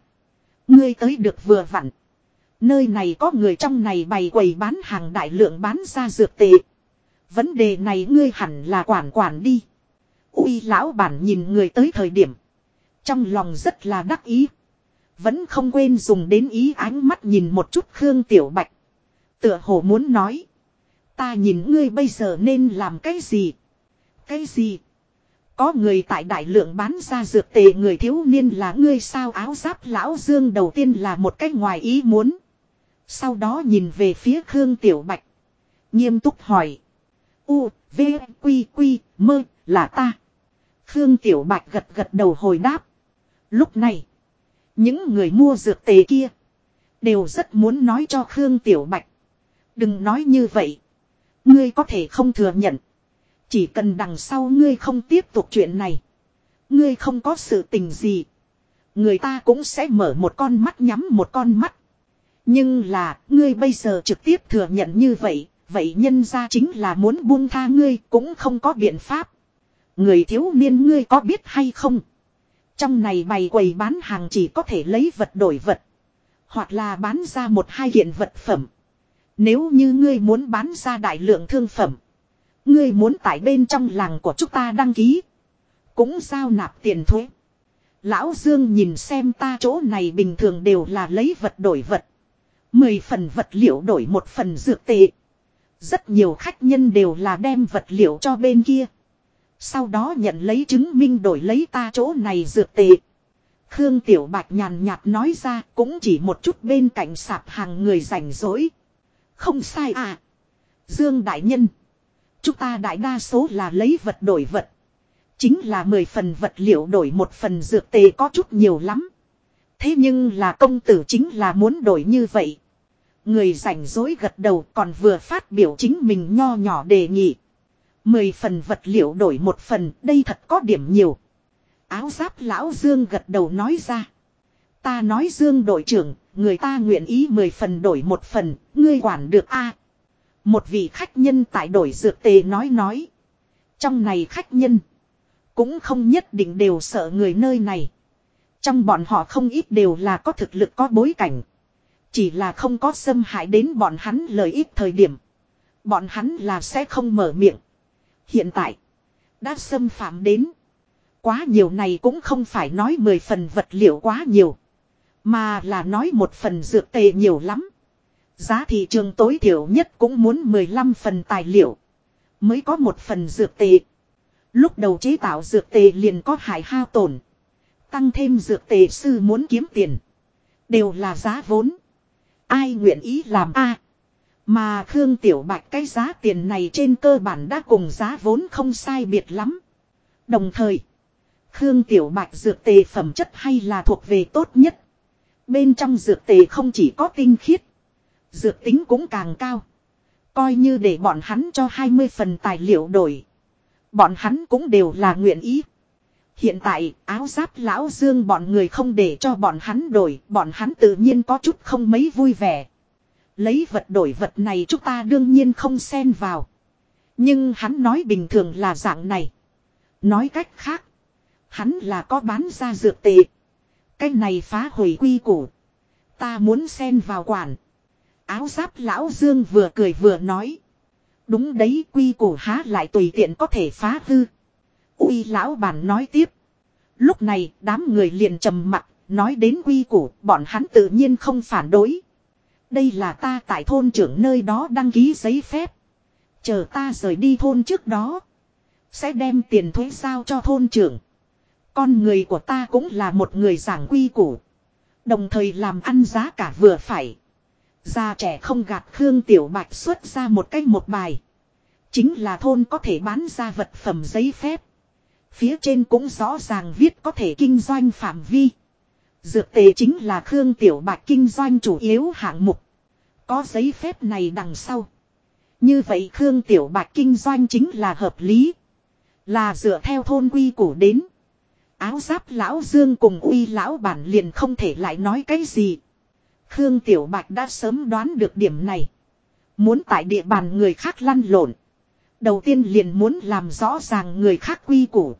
Ngươi tới được vừa vặn. Nơi này có người trong này bày quầy bán hàng đại lượng bán ra dược tệ. Vấn đề này ngươi hẳn là quản quản đi. Ui lão bản nhìn người tới thời điểm. Trong lòng rất là đắc ý. Vẫn không quên dùng đến ý ánh mắt nhìn một chút Khương Tiểu Bạch. Tựa hồ muốn nói. Ta nhìn ngươi bây giờ nên làm cái gì? Cái gì? Có người tại đại lượng bán ra dược tệ người thiếu niên là ngươi sao áo giáp lão dương đầu tiên là một cách ngoài ý muốn. Sau đó nhìn về phía Khương Tiểu Bạch. Nghiêm túc hỏi. U, V, Quy, Quy, mơ, là ta. Khương Tiểu Bạch gật gật đầu hồi đáp. Lúc này, những người mua dược tề kia, đều rất muốn nói cho Khương Tiểu Bạch. Đừng nói như vậy. Ngươi có thể không thừa nhận. Chỉ cần đằng sau ngươi không tiếp tục chuyện này. Ngươi không có sự tình gì. Người ta cũng sẽ mở một con mắt nhắm một con mắt. Nhưng là, ngươi bây giờ trực tiếp thừa nhận như vậy, vậy nhân ra chính là muốn buông tha ngươi cũng không có biện pháp. Người thiếu niên ngươi có biết hay không? Trong này bày quầy bán hàng chỉ có thể lấy vật đổi vật. Hoặc là bán ra một hai hiện vật phẩm. Nếu như ngươi muốn bán ra đại lượng thương phẩm. Ngươi muốn tại bên trong làng của chúng ta đăng ký. Cũng giao nạp tiền thuế. Lão Dương nhìn xem ta chỗ này bình thường đều là lấy vật đổi vật. Mười phần vật liệu đổi một phần dược tệ. Rất nhiều khách nhân đều là đem vật liệu cho bên kia. Sau đó nhận lấy chứng minh đổi lấy ta chỗ này dược tệ. Khương Tiểu Bạch nhàn nhạt nói ra cũng chỉ một chút bên cạnh sạp hàng người rảnh rỗi. Không sai à. Dương Đại Nhân. Chúng ta đại đa số là lấy vật đổi vật. Chính là mười phần vật liệu đổi một phần dược tề có chút nhiều lắm. Thế nhưng là công tử chính là muốn đổi như vậy. Người rảnh rỗi gật đầu còn vừa phát biểu chính mình nho nhỏ đề nghị. Mười phần vật liệu đổi một phần, đây thật có điểm nhiều. Áo giáp lão Dương gật đầu nói ra. Ta nói Dương đội trưởng, người ta nguyện ý mười phần đổi một phần, ngươi quản được a Một vị khách nhân tại đổi dược tề nói nói. Trong này khách nhân, cũng không nhất định đều sợ người nơi này. Trong bọn họ không ít đều là có thực lực có bối cảnh. Chỉ là không có xâm hại đến bọn hắn lợi ích thời điểm. Bọn hắn là sẽ không mở miệng. Hiện tại. Đã xâm phạm đến. Quá nhiều này cũng không phải nói mười phần vật liệu quá nhiều. Mà là nói một phần dược tệ nhiều lắm. Giá thị trường tối thiểu nhất cũng muốn 15 phần tài liệu. Mới có một phần dược tệ. Lúc đầu chế tạo dược tệ liền có hại hao tổn. Tăng thêm dược tệ sư muốn kiếm tiền. Đều là giá vốn. Ai nguyện ý làm a Mà Khương Tiểu Bạch cái giá tiền này trên cơ bản đã cùng giá vốn không sai biệt lắm. Đồng thời, Khương Tiểu Bạch dược tề phẩm chất hay là thuộc về tốt nhất. Bên trong dược tề không chỉ có tinh khiết, dược tính cũng càng cao. Coi như để bọn hắn cho 20 phần tài liệu đổi. Bọn hắn cũng đều là nguyện ý. Hiện tại áo giáp lão dương bọn người không để cho bọn hắn đổi. Bọn hắn tự nhiên có chút không mấy vui vẻ. Lấy vật đổi vật này chúng ta đương nhiên không xen vào. Nhưng hắn nói bình thường là dạng này. Nói cách khác. Hắn là có bán ra dược tệ. Cái này phá hủy quy củ. Ta muốn xen vào quản. Áo giáp lão Dương vừa cười vừa nói. Đúng đấy, quy củ há lại tùy tiện có thể phá hư. Uy lão bản nói tiếp. Lúc này, đám người liền trầm mặt. Nói đến quy củ, bọn hắn tự nhiên không phản đối. Đây là ta tại thôn trưởng nơi đó đăng ký giấy phép. Chờ ta rời đi thôn trước đó. Sẽ đem tiền thuế giao cho thôn trưởng. Con người của ta cũng là một người giảng quy củ. Đồng thời làm ăn giá cả vừa phải. Già trẻ không gạt Khương Tiểu Bạch xuất ra một cách một bài. Chính là thôn có thể bán ra vật phẩm giấy phép. Phía trên cũng rõ ràng viết có thể kinh doanh phạm vi. Dược tề chính là Khương Tiểu Bạch kinh doanh chủ yếu hạng mục. Có giấy phép này đằng sau. Như vậy Khương Tiểu Bạch kinh doanh chính là hợp lý. Là dựa theo thôn quy củ đến. Áo giáp lão Dương cùng uy lão bản liền không thể lại nói cái gì. Khương Tiểu Bạch đã sớm đoán được điểm này. Muốn tại địa bàn người khác lăn lộn. Đầu tiên liền muốn làm rõ ràng người khác quy củ.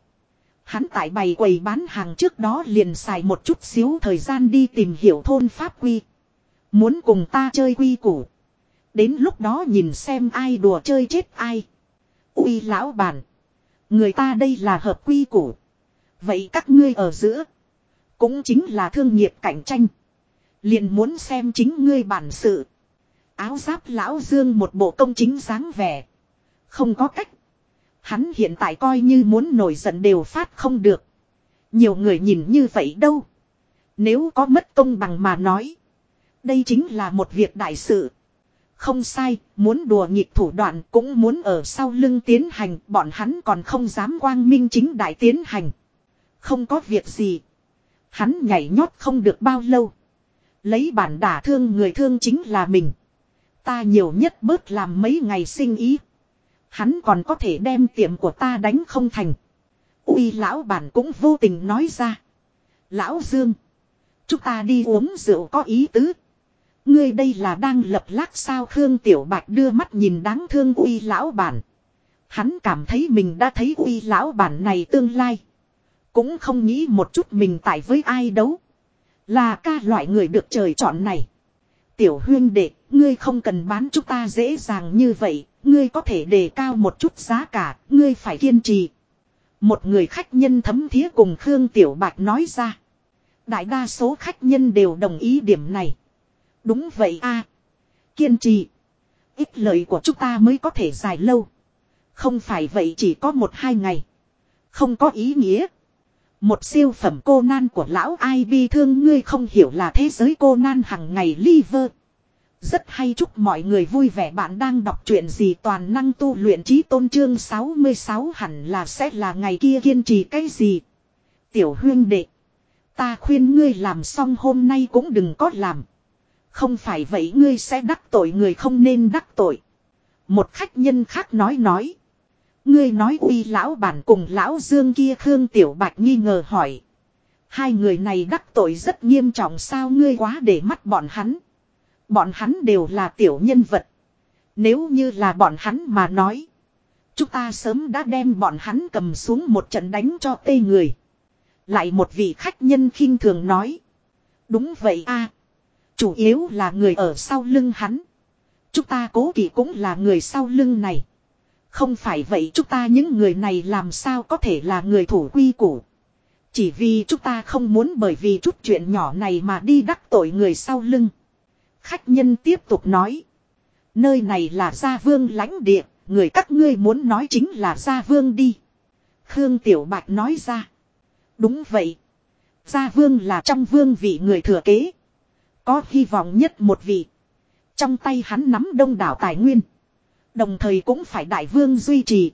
Hắn tại bày quầy bán hàng trước đó liền xài một chút xíu thời gian đi tìm hiểu thôn pháp quy. Muốn cùng ta chơi quy củ. Đến lúc đó nhìn xem ai đùa chơi chết ai. Uy lão bản. Người ta đây là hợp quy củ. Vậy các ngươi ở giữa. Cũng chính là thương nghiệp cạnh tranh. Liền muốn xem chính ngươi bản sự. Áo giáp lão dương một bộ công chính dáng vẻ. Không có cách. Hắn hiện tại coi như muốn nổi giận đều phát không được. Nhiều người nhìn như vậy đâu. Nếu có mất công bằng mà nói. Đây chính là một việc đại sự. Không sai, muốn đùa nghịch thủ đoạn cũng muốn ở sau lưng tiến hành, bọn hắn còn không dám quang minh chính đại tiến hành. Không có việc gì. Hắn nhảy nhót không được bao lâu. Lấy bản đả thương người thương chính là mình. Ta nhiều nhất bớt làm mấy ngày sinh ý. Hắn còn có thể đem tiệm của ta đánh không thành. Uy lão bản cũng vô tình nói ra. Lão Dương. Chúng ta đi uống rượu có ý tứ. Ngươi đây là đang lập lác sao Khương Tiểu Bạch đưa mắt nhìn đáng thương uy lão bản. Hắn cảm thấy mình đã thấy uy lão bản này tương lai. Cũng không nghĩ một chút mình tại với ai đấu. Là ca loại người được trời chọn này. Tiểu huyên đệ, ngươi không cần bán chúng ta dễ dàng như vậy, ngươi có thể đề cao một chút giá cả, ngươi phải kiên trì. Một người khách nhân thấm thía cùng Khương Tiểu Bạch nói ra. Đại đa số khách nhân đều đồng ý điểm này. Đúng vậy a Kiên trì. Ít lợi của chúng ta mới có thể dài lâu. Không phải vậy chỉ có một hai ngày. Không có ý nghĩa. Một siêu phẩm cô nan của lão ai bi thương ngươi không hiểu là thế giới cô nan hằng ngày liver. Rất hay chúc mọi người vui vẻ bạn đang đọc chuyện gì toàn năng tu luyện trí tôn trương 66 hẳn là sẽ là ngày kia kiên trì cái gì. Tiểu huyên đệ. Ta khuyên ngươi làm xong hôm nay cũng đừng có làm. Không phải vậy ngươi sẽ đắc tội người không nên đắc tội. Một khách nhân khác nói nói. Ngươi nói uy lão bản cùng lão dương kia Khương Tiểu Bạch nghi ngờ hỏi. Hai người này đắc tội rất nghiêm trọng sao ngươi quá để mắt bọn hắn. Bọn hắn đều là tiểu nhân vật. Nếu như là bọn hắn mà nói. Chúng ta sớm đã đem bọn hắn cầm xuống một trận đánh cho tê người. Lại một vị khách nhân khinh thường nói. Đúng vậy a Chủ yếu là người ở sau lưng hắn. Chúng ta cố kỵ cũng là người sau lưng này. Không phải vậy chúng ta những người này làm sao có thể là người thủ quy củ. Chỉ vì chúng ta không muốn bởi vì chút chuyện nhỏ này mà đi đắc tội người sau lưng. Khách nhân tiếp tục nói. Nơi này là gia vương lãnh địa, người các ngươi muốn nói chính là gia vương đi. Khương Tiểu Bạch nói ra. Đúng vậy. Gia vương là trong vương vị người thừa kế. Có hy vọng nhất một vị. Trong tay hắn nắm đông đảo tài nguyên. Đồng thời cũng phải đại vương duy trì.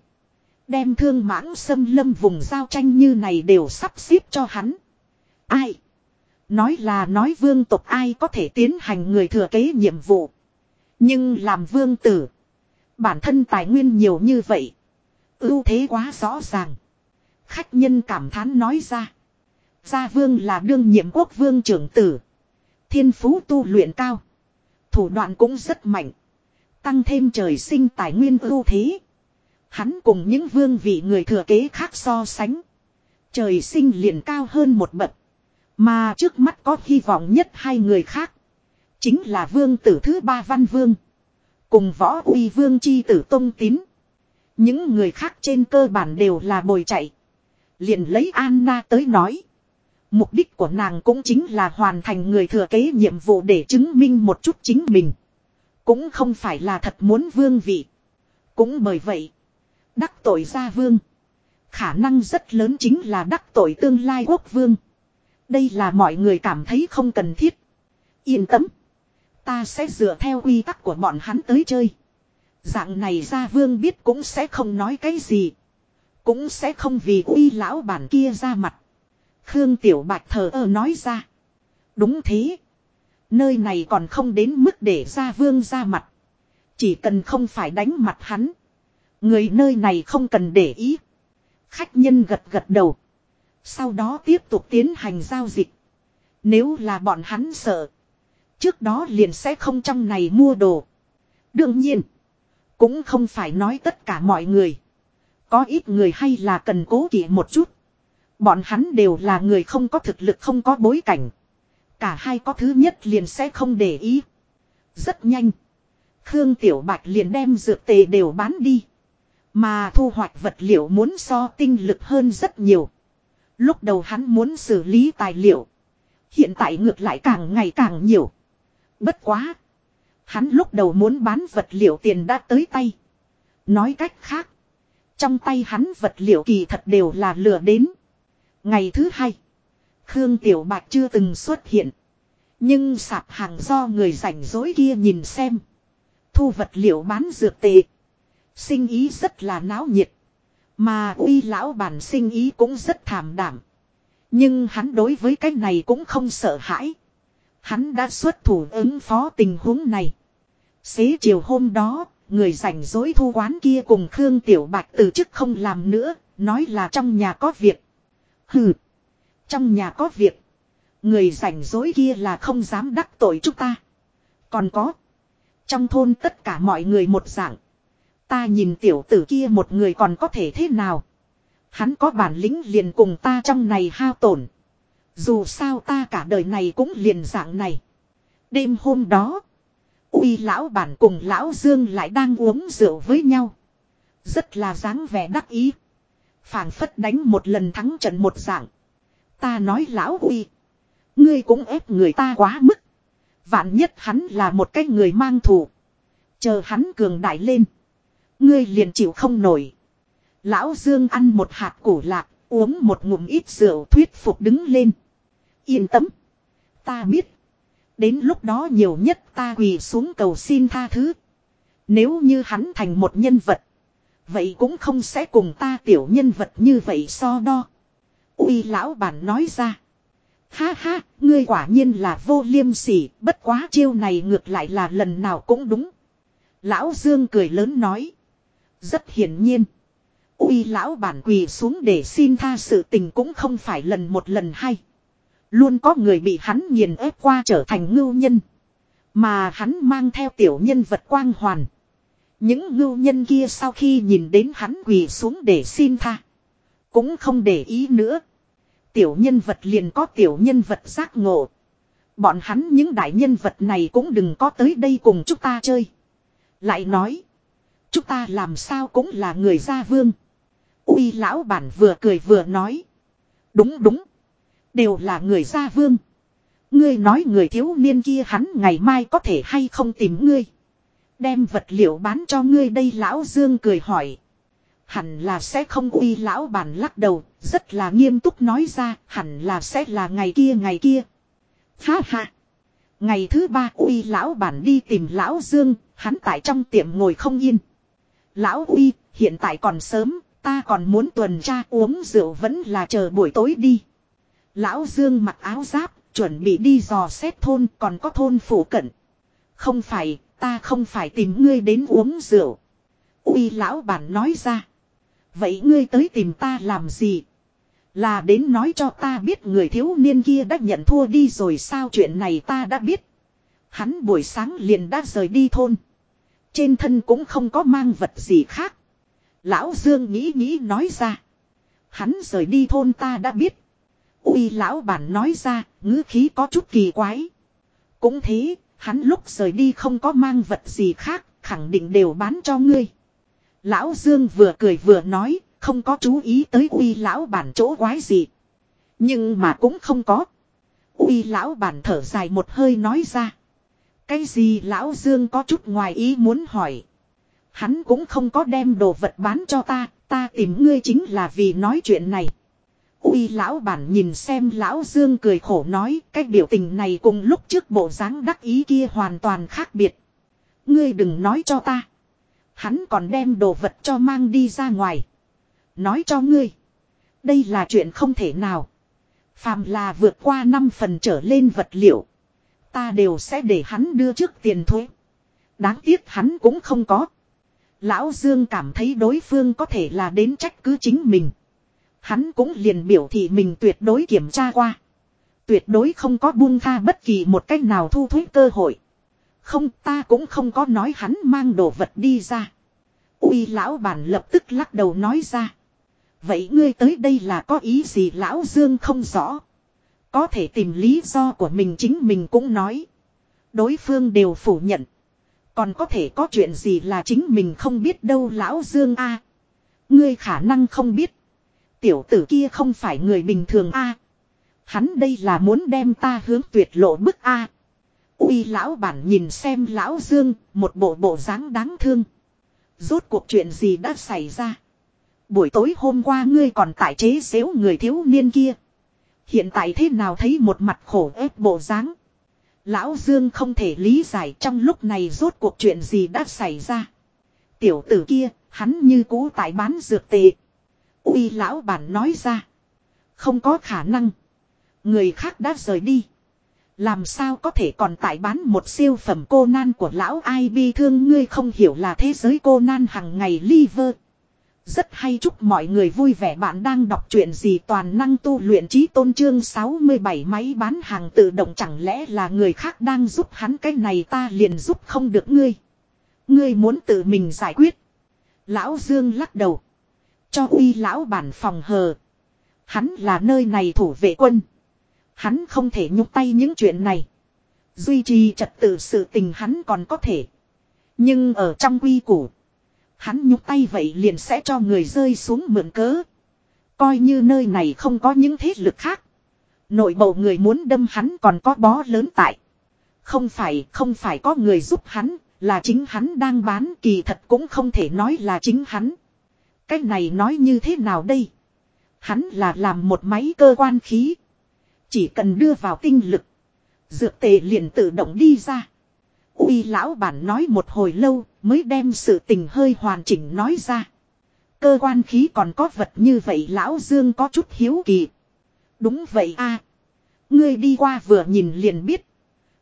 Đem thương mãng xâm lâm vùng giao tranh như này đều sắp xếp cho hắn. Ai? Nói là nói vương tộc ai có thể tiến hành người thừa kế nhiệm vụ. Nhưng làm vương tử. Bản thân tài nguyên nhiều như vậy. Ưu thế quá rõ ràng. Khách nhân cảm thán nói ra. Gia vương là đương nhiệm quốc vương trưởng tử. Thiên phú tu luyện cao. Thủ đoạn cũng rất mạnh. Tăng thêm trời sinh tài nguyên ưu thế. Hắn cùng những vương vị người thừa kế khác so sánh. Trời sinh liền cao hơn một bậc. Mà trước mắt có hy vọng nhất hai người khác. Chính là vương tử thứ ba văn vương. Cùng võ uy vương chi tử tông tín. Những người khác trên cơ bản đều là bồi chạy. Liền lấy Anna tới nói. Mục đích của nàng cũng chính là hoàn thành người thừa kế nhiệm vụ để chứng minh một chút chính mình. Cũng không phải là thật muốn vương vị. Cũng bởi vậy. Đắc tội gia vương. Khả năng rất lớn chính là đắc tội tương lai quốc vương. Đây là mọi người cảm thấy không cần thiết. Yên tâm. Ta sẽ dựa theo quy tắc của bọn hắn tới chơi. Dạng này gia vương biết cũng sẽ không nói cái gì. Cũng sẽ không vì uy lão bản kia ra mặt. Khương Tiểu Bạch thờ ơ nói ra. Đúng thế. Nơi này còn không đến mức để ra vương ra mặt. Chỉ cần không phải đánh mặt hắn. Người nơi này không cần để ý. Khách nhân gật gật đầu. Sau đó tiếp tục tiến hành giao dịch. Nếu là bọn hắn sợ. Trước đó liền sẽ không trong này mua đồ. Đương nhiên. Cũng không phải nói tất cả mọi người. Có ít người hay là cần cố kỵ một chút. Bọn hắn đều là người không có thực lực, không có bối cảnh. Cả hai có thứ nhất liền sẽ không để ý. Rất nhanh. Khương Tiểu Bạch liền đem dược tề đều bán đi. Mà thu hoạch vật liệu muốn so tinh lực hơn rất nhiều. Lúc đầu hắn muốn xử lý tài liệu. Hiện tại ngược lại càng ngày càng nhiều. Bất quá. Hắn lúc đầu muốn bán vật liệu tiền đã tới tay. Nói cách khác. Trong tay hắn vật liệu kỳ thật đều là lừa đến. Ngày thứ hai. Khương Tiểu Bạch chưa từng xuất hiện. Nhưng sạp hàng do người rảnh rỗi kia nhìn xem. Thu vật liệu bán dược tệ. Sinh ý rất là náo nhiệt. Mà uy lão bản sinh ý cũng rất thảm đảm. Nhưng hắn đối với cái này cũng không sợ hãi. Hắn đã xuất thủ ứng phó tình huống này. Xế chiều hôm đó, người rảnh rỗi thu quán kia cùng Khương Tiểu Bạch từ chức không làm nữa, nói là trong nhà có việc. Hừ, trong nhà có việc. Người rảnh rỗi kia là không dám đắc tội chúng ta. Còn có, trong thôn tất cả mọi người một dạng. Ta nhìn tiểu tử kia một người còn có thể thế nào. Hắn có bản lĩnh liền cùng ta trong này hao tổn. Dù sao ta cả đời này cũng liền dạng này. Đêm hôm đó. Uy lão bản cùng lão Dương lại đang uống rượu với nhau. Rất là dáng vẻ đắc ý. phảng phất đánh một lần thắng trận một dạng. Ta nói lão Uy. Ngươi cũng ép người ta quá mức. Vạn nhất hắn là một cái người mang thù. Chờ hắn cường đại lên. Ngươi liền chịu không nổi. Lão Dương ăn một hạt củ lạc, uống một ngụm ít rượu thuyết phục đứng lên. Yên tâm. Ta biết. Đến lúc đó nhiều nhất ta quỳ xuống cầu xin tha thứ. Nếu như hắn thành một nhân vật. Vậy cũng không sẽ cùng ta tiểu nhân vật như vậy so đo. Uy lão bản nói ra. Ha ha, ngươi quả nhiên là vô liêm sỉ, bất quá chiêu này ngược lại là lần nào cũng đúng. Lão Dương cười lớn nói. Rất hiển nhiên. Uy lão bản quỳ xuống để xin tha sự tình cũng không phải lần một lần hay. Luôn có người bị hắn nghiền ép qua trở thành ngưu nhân. Mà hắn mang theo tiểu nhân vật quang hoàn. Những ngưu nhân kia sau khi nhìn đến hắn quỳ xuống để xin tha. Cũng không để ý nữa. Tiểu nhân vật liền có tiểu nhân vật giác ngộ. Bọn hắn những đại nhân vật này cũng đừng có tới đây cùng chúng ta chơi. Lại nói. Chúng ta làm sao cũng là người gia vương. Uy lão bản vừa cười vừa nói. Đúng đúng. Đều là người gia vương. Ngươi nói người thiếu niên kia hắn ngày mai có thể hay không tìm ngươi. Đem vật liệu bán cho ngươi đây lão dương cười hỏi. Hẳn là sẽ không uy lão bản lắc đầu, rất là nghiêm túc nói ra, hẳn là sẽ là ngày kia ngày kia. Ha ha. Ngày thứ ba uy lão bản đi tìm lão dương, hắn tại trong tiệm ngồi không yên. Lão uy, hiện tại còn sớm, ta còn muốn tuần tra uống rượu vẫn là chờ buổi tối đi. Lão Dương mặc áo giáp, chuẩn bị đi dò xét thôn còn có thôn phủ cận. Không phải, ta không phải tìm ngươi đến uống rượu. Uy lão bản nói ra. Vậy ngươi tới tìm ta làm gì? Là đến nói cho ta biết người thiếu niên kia đã nhận thua đi rồi sao chuyện này ta đã biết. Hắn buổi sáng liền đã rời đi thôn. Trên thân cũng không có mang vật gì khác. Lão Dương nghĩ nghĩ nói ra. Hắn rời đi thôn ta đã biết. Ui lão bản nói ra, ngữ khí có chút kỳ quái. Cũng thế, hắn lúc rời đi không có mang vật gì khác, khẳng định đều bán cho ngươi. Lão Dương vừa cười vừa nói, không có chú ý tới uy lão bản chỗ quái gì. Nhưng mà cũng không có. Uy lão bản thở dài một hơi nói ra. Cái gì lão Dương có chút ngoài ý muốn hỏi. Hắn cũng không có đem đồ vật bán cho ta, ta tìm ngươi chính là vì nói chuyện này. Uy lão bản nhìn xem lão Dương cười khổ nói cái biểu tình này cùng lúc trước bộ dáng đắc ý kia hoàn toàn khác biệt. Ngươi đừng nói cho ta. Hắn còn đem đồ vật cho mang đi ra ngoài. Nói cho ngươi. Đây là chuyện không thể nào. Phàm là vượt qua 5 phần trở lên vật liệu. Ta đều sẽ để hắn đưa trước tiền thuế. Đáng tiếc hắn cũng không có. Lão Dương cảm thấy đối phương có thể là đến trách cứ chính mình. Hắn cũng liền biểu thị mình tuyệt đối kiểm tra qua. Tuyệt đối không có buông tha bất kỳ một cách nào thu thuế cơ hội. Không, ta cũng không có nói hắn mang đồ vật đi ra. Uy lão bản lập tức lắc đầu nói ra. Vậy ngươi tới đây là có ý gì lão Dương không rõ. Có thể tìm lý do của mình chính mình cũng nói. Đối phương đều phủ nhận. Còn có thể có chuyện gì là chính mình không biết đâu lão Dương a Ngươi khả năng không biết. Tiểu tử kia không phải người bình thường a Hắn đây là muốn đem ta hướng tuyệt lộ bức a Uy lão bản nhìn xem lão Dương, một bộ bộ dáng đáng thương. Rốt cuộc chuyện gì đã xảy ra? Buổi tối hôm qua ngươi còn tại chế xếu người thiếu niên kia. Hiện tại thế nào thấy một mặt khổ ép bộ dáng? Lão Dương không thể lý giải trong lúc này rốt cuộc chuyện gì đã xảy ra. Tiểu tử kia, hắn như cũ tại bán dược tệ. Uy lão bản nói ra. Không có khả năng. Người khác đã rời đi. Làm sao có thể còn tại bán một siêu phẩm cô nan của lão ai bi thương ngươi không hiểu là thế giới cô nan hằng ngày liver. Rất hay chúc mọi người vui vẻ bạn đang đọc truyện gì toàn năng tu luyện trí tôn trương 67 máy bán hàng tự động chẳng lẽ là người khác đang giúp hắn cái này ta liền giúp không được ngươi. Ngươi muốn tự mình giải quyết. Lão Dương lắc đầu. Cho uy lão bản phòng hờ. Hắn là nơi này thủ vệ quân. Hắn không thể nhúc tay những chuyện này. Duy trì trật tự sự tình hắn còn có thể. Nhưng ở trong quy củ. Hắn nhúc tay vậy liền sẽ cho người rơi xuống mượn cớ. Coi như nơi này không có những thế lực khác. Nội bộ người muốn đâm hắn còn có bó lớn tại. Không phải, không phải có người giúp hắn, là chính hắn đang bán kỳ thật cũng không thể nói là chính hắn. Cái này nói như thế nào đây? Hắn là làm một máy cơ quan khí. Chỉ cần đưa vào tinh lực. Dược tề liền tự động đi ra. Uy lão bản nói một hồi lâu mới đem sự tình hơi hoàn chỉnh nói ra. Cơ quan khí còn có vật như vậy lão Dương có chút hiếu kỳ. Đúng vậy a Ngươi đi qua vừa nhìn liền biết.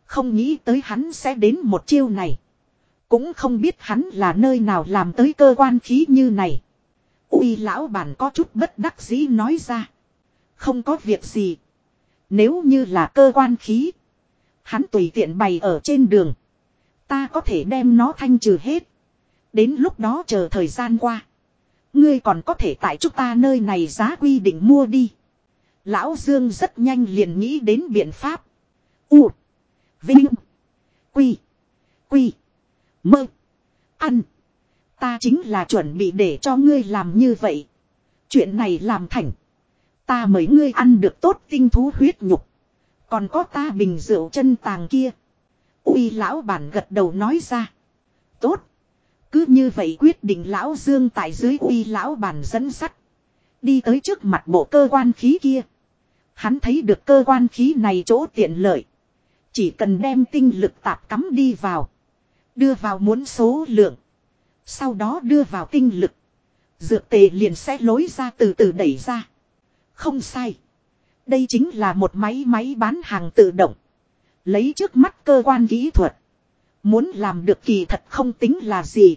Không nghĩ tới hắn sẽ đến một chiêu này. Cũng không biết hắn là nơi nào làm tới cơ quan khí như này. Uy lão bản có chút bất đắc dĩ nói ra. Không có việc gì. Nếu như là cơ quan khí. Hắn tùy tiện bày ở trên đường. Ta có thể đem nó thanh trừ hết. Đến lúc đó chờ thời gian qua. Ngươi còn có thể tại chúng ta nơi này giá quy định mua đi. Lão Dương rất nhanh liền nghĩ đến biện pháp. U. Vinh. Quy. Quy. Mơ. Ăn. Ta chính là chuẩn bị để cho ngươi làm như vậy. Chuyện này làm thành. Ta mới ngươi ăn được tốt tinh thú huyết nhục. Còn có ta bình rượu chân tàng kia. Uy lão bản gật đầu nói ra. Tốt. Cứ như vậy quyết định lão dương tại dưới uy lão bản dẫn sắt. Đi tới trước mặt bộ cơ quan khí kia. Hắn thấy được cơ quan khí này chỗ tiện lợi. Chỉ cần đem tinh lực tạp cắm đi vào. Đưa vào muốn số lượng. Sau đó đưa vào tinh lực. Dược tề liền sẽ lối ra từ từ đẩy ra. Không sai. Đây chính là một máy máy bán hàng tự động. Lấy trước mắt cơ quan kỹ thuật. Muốn làm được kỳ thật không tính là gì.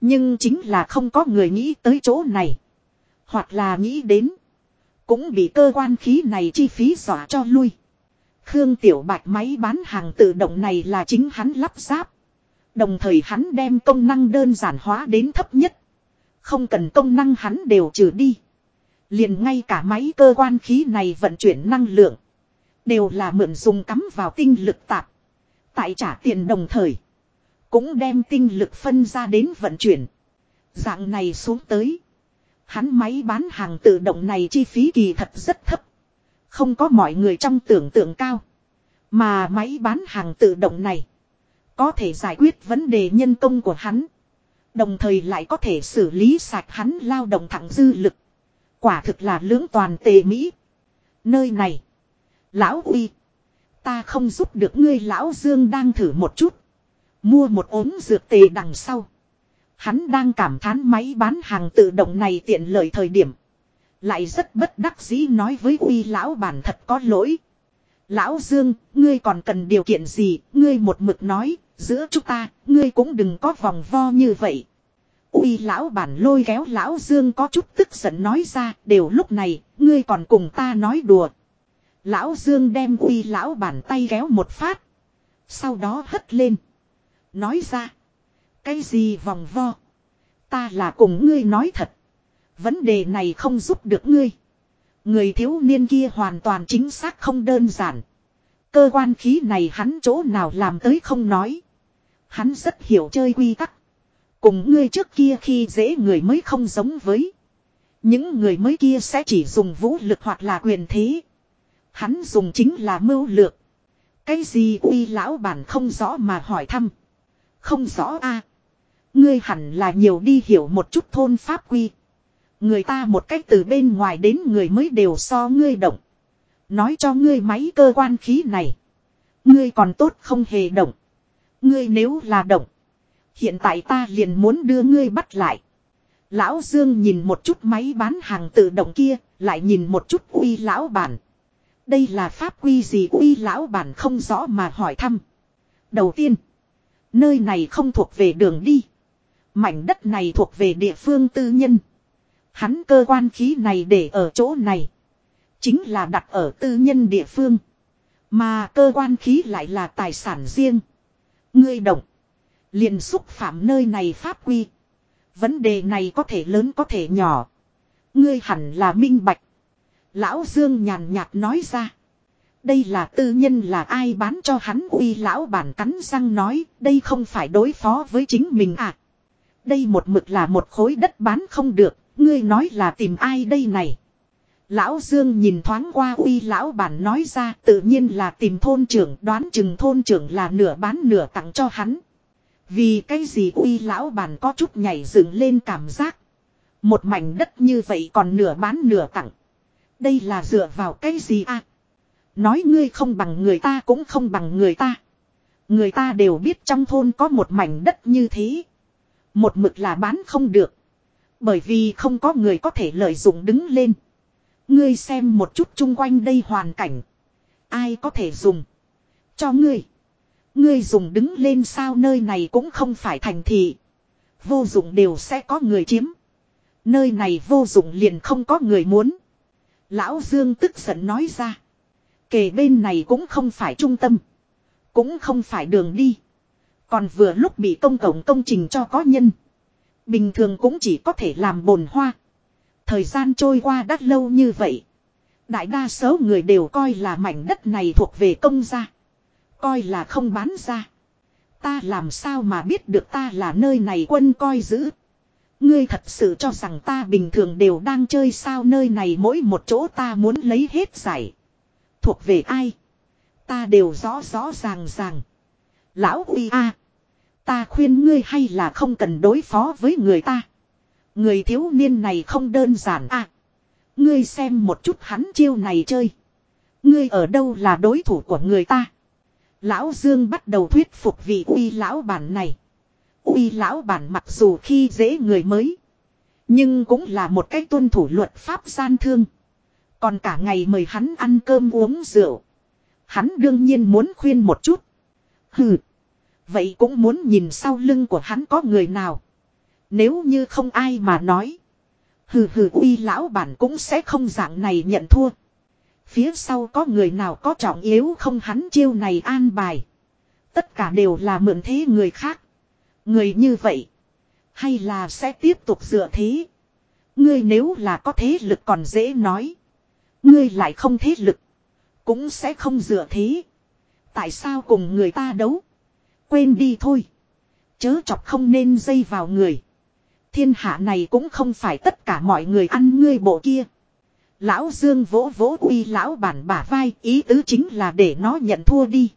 Nhưng chính là không có người nghĩ tới chỗ này. Hoặc là nghĩ đến. Cũng bị cơ quan khí này chi phí dọa cho lui. Khương Tiểu Bạch máy bán hàng tự động này là chính hắn lắp ráp. Đồng thời hắn đem công năng đơn giản hóa đến thấp nhất. Không cần công năng hắn đều trừ đi. Liền ngay cả máy cơ quan khí này vận chuyển năng lượng. Đều là mượn dùng cắm vào tinh lực tạp. Tại trả tiền đồng thời. Cũng đem tinh lực phân ra đến vận chuyển. Dạng này xuống tới. Hắn máy bán hàng tự động này chi phí kỳ thật rất thấp. Không có mọi người trong tưởng tượng cao. Mà máy bán hàng tự động này. Có thể giải quyết vấn đề nhân công của hắn. Đồng thời lại có thể xử lý sạch hắn lao động thẳng dư lực. Quả thực là lưỡng toàn tề Mỹ. Nơi này. Lão uy. Ta không giúp được ngươi lão Dương đang thử một chút. Mua một ốm dược tề đằng sau. Hắn đang cảm thán máy bán hàng tự động này tiện lợi thời điểm. Lại rất bất đắc dĩ nói với uy lão bản thật có lỗi. Lão Dương, ngươi còn cần điều kiện gì, ngươi một mực nói, giữa chúng ta, ngươi cũng đừng có vòng vo như vậy. Uy lão bản lôi kéo lão Dương có chút tức giận nói ra, đều lúc này, ngươi còn cùng ta nói đùa. Lão Dương đem uy lão bản tay kéo một phát. Sau đó hất lên. Nói ra. Cái gì vòng vo. Ta là cùng ngươi nói thật. Vấn đề này không giúp được ngươi. Người thiếu niên kia hoàn toàn chính xác không đơn giản. Cơ quan khí này hắn chỗ nào làm tới không nói. Hắn rất hiểu chơi quy tắc. Cùng ngươi trước kia khi dễ người mới không giống với. Những người mới kia sẽ chỉ dùng vũ lực hoặc là quyền thế. Hắn dùng chính là mưu lược. Cái gì uy lão bản không rõ mà hỏi thăm. Không rõ a Ngươi hẳn là nhiều đi hiểu một chút thôn pháp quy. Người ta một cách từ bên ngoài đến người mới đều so ngươi động. Nói cho ngươi máy cơ quan khí này. Ngươi còn tốt không hề động. Ngươi nếu là động. Hiện tại ta liền muốn đưa ngươi bắt lại. Lão Dương nhìn một chút máy bán hàng tự động kia, lại nhìn một chút uy lão bản. Đây là pháp quy gì uy lão bản không rõ mà hỏi thăm. Đầu tiên, nơi này không thuộc về đường đi. Mảnh đất này thuộc về địa phương tư nhân. Hắn cơ quan khí này để ở chỗ này. Chính là đặt ở tư nhân địa phương. Mà cơ quan khí lại là tài sản riêng. Ngươi động liền xúc phạm nơi này pháp quy. Vấn đề này có thể lớn có thể nhỏ. Ngươi hẳn là minh bạch. Lão Dương nhàn nhạt nói ra. Đây là tư nhân là ai bán cho hắn uy lão bản cắn răng nói. Đây không phải đối phó với chính mình à. Đây một mực là một khối đất bán không được. Ngươi nói là tìm ai đây này. Lão Dương nhìn thoáng qua uy lão bản nói ra, tự nhiên là tìm thôn trưởng, đoán chừng thôn trưởng là nửa bán nửa tặng cho hắn. Vì cái gì uy lão bàn có chút nhảy dựng lên cảm giác. Một mảnh đất như vậy còn nửa bán nửa tặng. Đây là dựa vào cái gì à? Nói ngươi không bằng người ta cũng không bằng người ta. Người ta đều biết trong thôn có một mảnh đất như thế. Một mực là bán không được. Bởi vì không có người có thể lợi dụng đứng lên. Ngươi xem một chút chung quanh đây hoàn cảnh. Ai có thể dùng. Cho ngươi. Ngươi dùng đứng lên sao nơi này cũng không phải thành thị. Vô dụng đều sẽ có người chiếm. Nơi này vô dụng liền không có người muốn. Lão Dương tức giận nói ra. Kề bên này cũng không phải trung tâm. Cũng không phải đường đi. Còn vừa lúc bị công cộng công trình cho có nhân. Bình thường cũng chỉ có thể làm bồn hoa. Thời gian trôi qua đắt lâu như vậy. Đại đa số người đều coi là mảnh đất này thuộc về công gia. Coi là không bán ra. Ta làm sao mà biết được ta là nơi này quân coi giữ. Ngươi thật sự cho rằng ta bình thường đều đang chơi sao nơi này mỗi một chỗ ta muốn lấy hết giải. Thuộc về ai? Ta đều rõ rõ ràng ràng. Lão Uy A. Ta khuyên ngươi hay là không cần đối phó với người ta. Người thiếu niên này không đơn giản à. Ngươi xem một chút hắn chiêu này chơi. Ngươi ở đâu là đối thủ của người ta. Lão Dương bắt đầu thuyết phục vị uy lão bản này. Uy lão bản mặc dù khi dễ người mới. Nhưng cũng là một cái tuân thủ luật pháp gian thương. Còn cả ngày mời hắn ăn cơm uống rượu. Hắn đương nhiên muốn khuyên một chút. Hừ. Vậy cũng muốn nhìn sau lưng của hắn có người nào. Nếu như không ai mà nói. Hừ hừ uy lão bản cũng sẽ không dạng này nhận thua. Phía sau có người nào có trọng yếu không hắn chiêu này an bài. Tất cả đều là mượn thế người khác. Người như vậy. Hay là sẽ tiếp tục dựa thế. Ngươi nếu là có thế lực còn dễ nói. Ngươi lại không thế lực. Cũng sẽ không dựa thế. Tại sao cùng người ta đấu? Quên đi thôi. Chớ chọc không nên dây vào người. Thiên hạ này cũng không phải tất cả mọi người ăn ngươi bộ kia. Lão Dương vỗ vỗ uy lão bản bả vai, ý tứ chính là để nó nhận thua đi.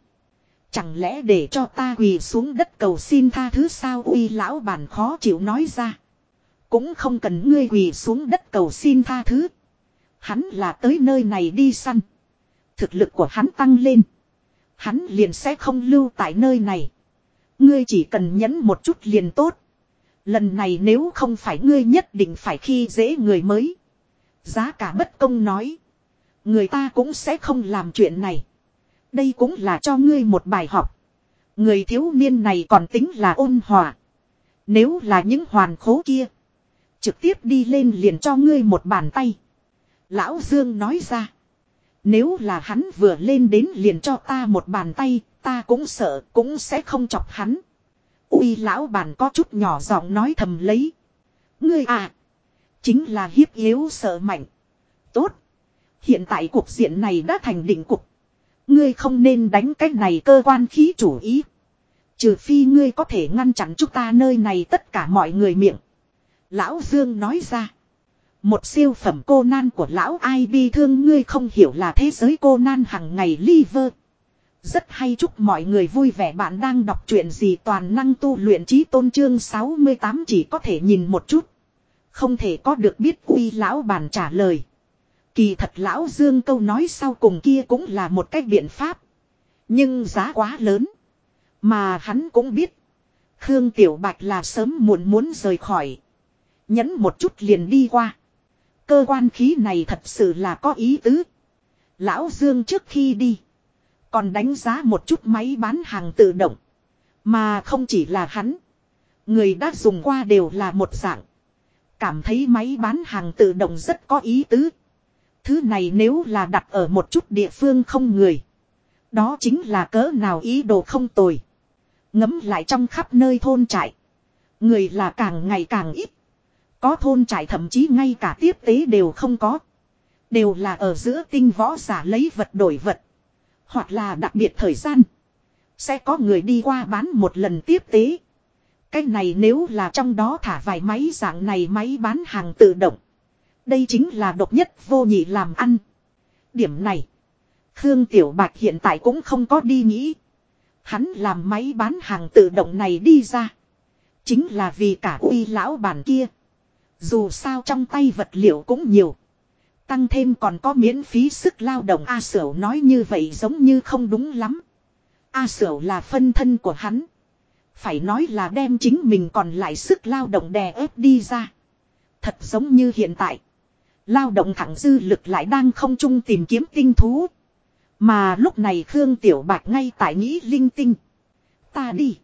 Chẳng lẽ để cho ta quỳ xuống đất cầu xin tha thứ sao uy lão bản khó chịu nói ra. Cũng không cần ngươi quỳ xuống đất cầu xin tha thứ. Hắn là tới nơi này đi săn. Thực lực của hắn tăng lên. Hắn liền sẽ không lưu tại nơi này. Ngươi chỉ cần nhẫn một chút liền tốt. Lần này nếu không phải ngươi nhất định phải khi dễ người mới. Giá cả bất công nói. Người ta cũng sẽ không làm chuyện này. Đây cũng là cho ngươi một bài học. Người thiếu niên này còn tính là ôn hòa. Nếu là những hoàn khố kia. Trực tiếp đi lên liền cho ngươi một bàn tay. Lão Dương nói ra. Nếu là hắn vừa lên đến liền cho ta một bàn tay, ta cũng sợ, cũng sẽ không chọc hắn. Uy lão bản có chút nhỏ giọng nói thầm lấy. Ngươi à, chính là hiếp yếu sợ mạnh. Tốt. Hiện tại cuộc diện này đã thành định cục. Ngươi không nên đánh cách này cơ quan khí chủ ý. Trừ phi ngươi có thể ngăn chặn chúng ta nơi này tất cả mọi người miệng. Lão Dương nói ra. Một siêu phẩm cô nan của lão ai bi thương ngươi không hiểu là thế giới cô nan hằng ngày liver. Rất hay chúc mọi người vui vẻ bạn đang đọc truyện gì toàn năng tu luyện trí tôn trương 68 chỉ có thể nhìn một chút. Không thể có được biết uy lão bàn trả lời. Kỳ thật lão Dương câu nói sau cùng kia cũng là một cách biện pháp. Nhưng giá quá lớn. Mà hắn cũng biết. Khương Tiểu Bạch là sớm muộn muốn rời khỏi. Nhấn một chút liền đi qua. Cơ quan khí này thật sự là có ý tứ. Lão Dương trước khi đi. Còn đánh giá một chút máy bán hàng tự động. Mà không chỉ là hắn. Người đã dùng qua đều là một dạng. Cảm thấy máy bán hàng tự động rất có ý tứ. Thứ này nếu là đặt ở một chút địa phương không người. Đó chính là cỡ nào ý đồ không tồi. Ngấm lại trong khắp nơi thôn trại. Người là càng ngày càng ít. Có thôn trại thậm chí ngay cả tiếp tế đều không có. Đều là ở giữa tinh võ giả lấy vật đổi vật. Hoặc là đặc biệt thời gian. Sẽ có người đi qua bán một lần tiếp tế. Cái này nếu là trong đó thả vài máy dạng này máy bán hàng tự động. Đây chính là độc nhất vô nhị làm ăn. Điểm này. Khương Tiểu Bạch hiện tại cũng không có đi nghĩ. Hắn làm máy bán hàng tự động này đi ra. Chính là vì cả uy lão bản kia. Dù sao trong tay vật liệu cũng nhiều. Tăng thêm còn có miễn phí sức lao động A Sửu nói như vậy giống như không đúng lắm. A Sửu là phân thân của hắn. Phải nói là đem chính mình còn lại sức lao động đè ép đi ra. Thật giống như hiện tại. Lao động thẳng dư lực lại đang không chung tìm kiếm tinh thú. Mà lúc này Khương Tiểu Bạch ngay tại nghĩ linh tinh. Ta đi.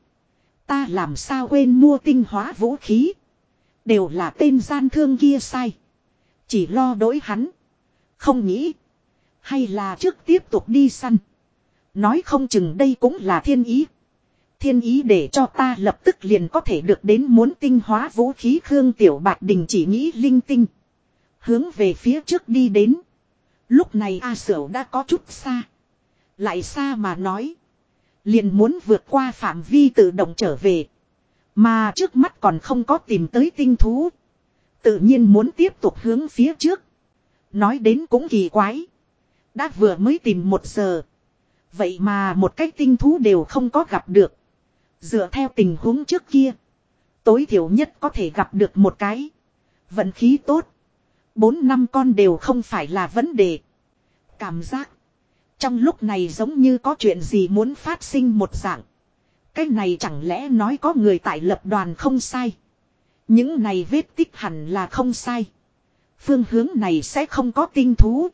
Ta làm sao quên mua tinh hóa vũ khí. Đều là tên gian thương kia sai. Chỉ lo đối hắn. Không nghĩ. Hay là trước tiếp tục đi săn. Nói không chừng đây cũng là thiên ý. Thiên ý để cho ta lập tức liền có thể được đến muốn tinh hóa vũ khí Khương Tiểu Bạch Đình chỉ nghĩ linh tinh. Hướng về phía trước đi đến. Lúc này A Sửu đã có chút xa. Lại xa mà nói. Liền muốn vượt qua phạm vi tự động trở về. Mà trước mắt còn không có tìm tới tinh thú. Tự nhiên muốn tiếp tục hướng phía trước. Nói đến cũng kỳ quái. Đã vừa mới tìm một giờ. Vậy mà một cái tinh thú đều không có gặp được. Dựa theo tình huống trước kia. Tối thiểu nhất có thể gặp được một cái. Vận khí tốt. Bốn năm con đều không phải là vấn đề. Cảm giác. Trong lúc này giống như có chuyện gì muốn phát sinh một dạng. Cái này chẳng lẽ nói có người tại lập đoàn không sai. Những này vết tích hẳn là không sai. Phương hướng này sẽ không có tinh thú.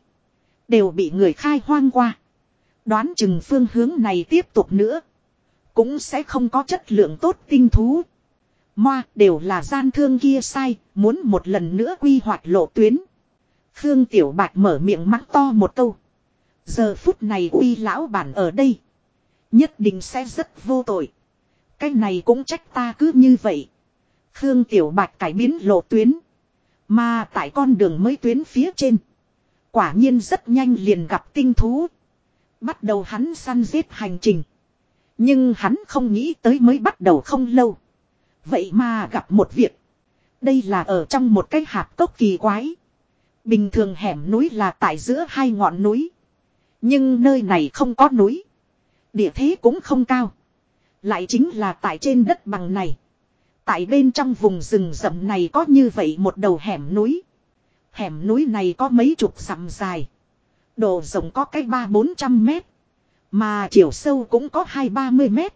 Đều bị người khai hoang qua. Đoán chừng phương hướng này tiếp tục nữa. Cũng sẽ không có chất lượng tốt tinh thú. Moa đều là gian thương kia sai, muốn một lần nữa quy hoạch lộ tuyến. Khương Tiểu Bạch mở miệng mắng to một câu. Giờ phút này uy lão bản ở đây. Nhất định sẽ rất vô tội. Cái này cũng trách ta cứ như vậy. Khương Tiểu Bạch cải biến lộ tuyến. Mà tại con đường mới tuyến phía trên. Quả nhiên rất nhanh liền gặp tinh thú. Bắt đầu hắn săn giết hành trình. Nhưng hắn không nghĩ tới mới bắt đầu không lâu. Vậy mà gặp một việc. Đây là ở trong một cái hạp cốc kỳ quái. Bình thường hẻm núi là tại giữa hai ngọn núi. Nhưng nơi này không có núi. Địa thế cũng không cao. Lại chính là tại trên đất bằng này. Tại bên trong vùng rừng rậm này có như vậy một đầu hẻm núi. Hẻm núi này có mấy chục dặm dài. Độ rộng có cách ba bốn trăm mét. Mà chiều sâu cũng có hai ba mươi mét.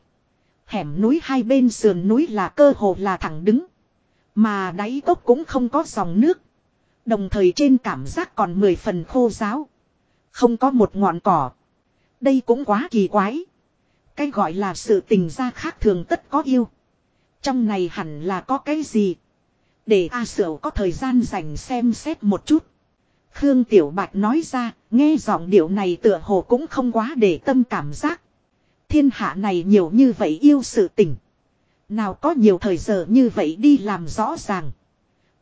Hẻm núi hai bên sườn núi là cơ hồ là thẳng đứng. Mà đáy cốc cũng không có dòng nước. Đồng thời trên cảm giác còn mười phần khô giáo. Không có một ngọn cỏ. Đây cũng quá kỳ quái. Cái gọi là sự tình gia khác thường tất có yêu. Trong này hẳn là có cái gì. Để A Sửu có thời gian dành xem xét một chút. Khương Tiểu Bạch nói ra, nghe giọng điệu này tựa hồ cũng không quá để tâm cảm giác. Thiên hạ này nhiều như vậy yêu sự tình. Nào có nhiều thời giờ như vậy đi làm rõ ràng.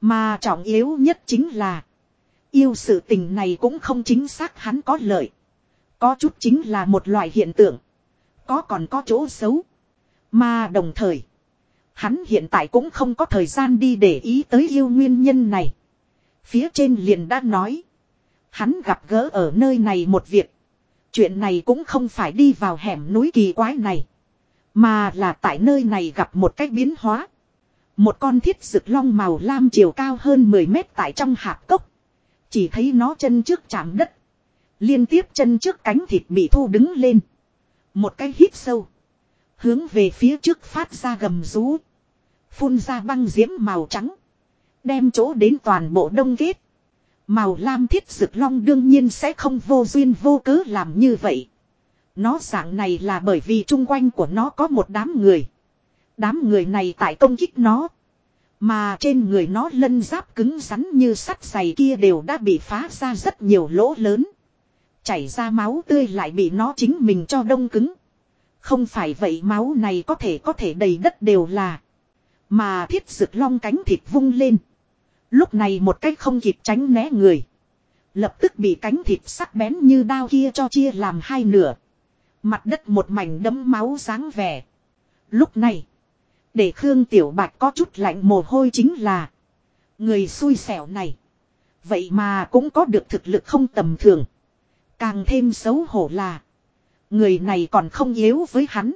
Mà trọng yếu nhất chính là. Yêu sự tình này cũng không chính xác hắn có lợi. Có chút chính là một loại hiện tượng. Có còn có chỗ xấu. Mà đồng thời. Hắn hiện tại cũng không có thời gian đi để ý tới yêu nguyên nhân này. Phía trên liền đã nói. Hắn gặp gỡ ở nơi này một việc. Chuyện này cũng không phải đi vào hẻm núi kỳ quái này. Mà là tại nơi này gặp một cách biến hóa. Một con thiết rực long màu lam chiều cao hơn 10 mét tại trong hạp cốc. Chỉ thấy nó chân trước chạm đất. Liên tiếp chân trước cánh thịt bị thu đứng lên. Một cái hít sâu. Hướng về phía trước phát ra gầm rú. Phun ra băng diễm màu trắng. Đem chỗ đến toàn bộ đông kết. Màu lam thiết dực long đương nhiên sẽ không vô duyên vô cớ làm như vậy. Nó dạng này là bởi vì chung quanh của nó có một đám người. Đám người này tại công kích nó. Mà trên người nó lân giáp cứng rắn như sắt dày kia đều đã bị phá ra rất nhiều lỗ lớn. Chảy ra máu tươi lại bị nó chính mình cho đông cứng. Không phải vậy máu này có thể có thể đầy đất đều là. Mà thiết dực long cánh thịt vung lên. Lúc này một cách không kịp tránh né người. Lập tức bị cánh thịt sắc bén như đao kia cho chia làm hai nửa. Mặt đất một mảnh đấm máu dáng vẻ. Lúc này. Để Khương Tiểu Bạch có chút lạnh mồ hôi chính là. Người xui xẻo này. Vậy mà cũng có được thực lực không tầm thường. Càng thêm xấu hổ là. Người này còn không yếu với hắn.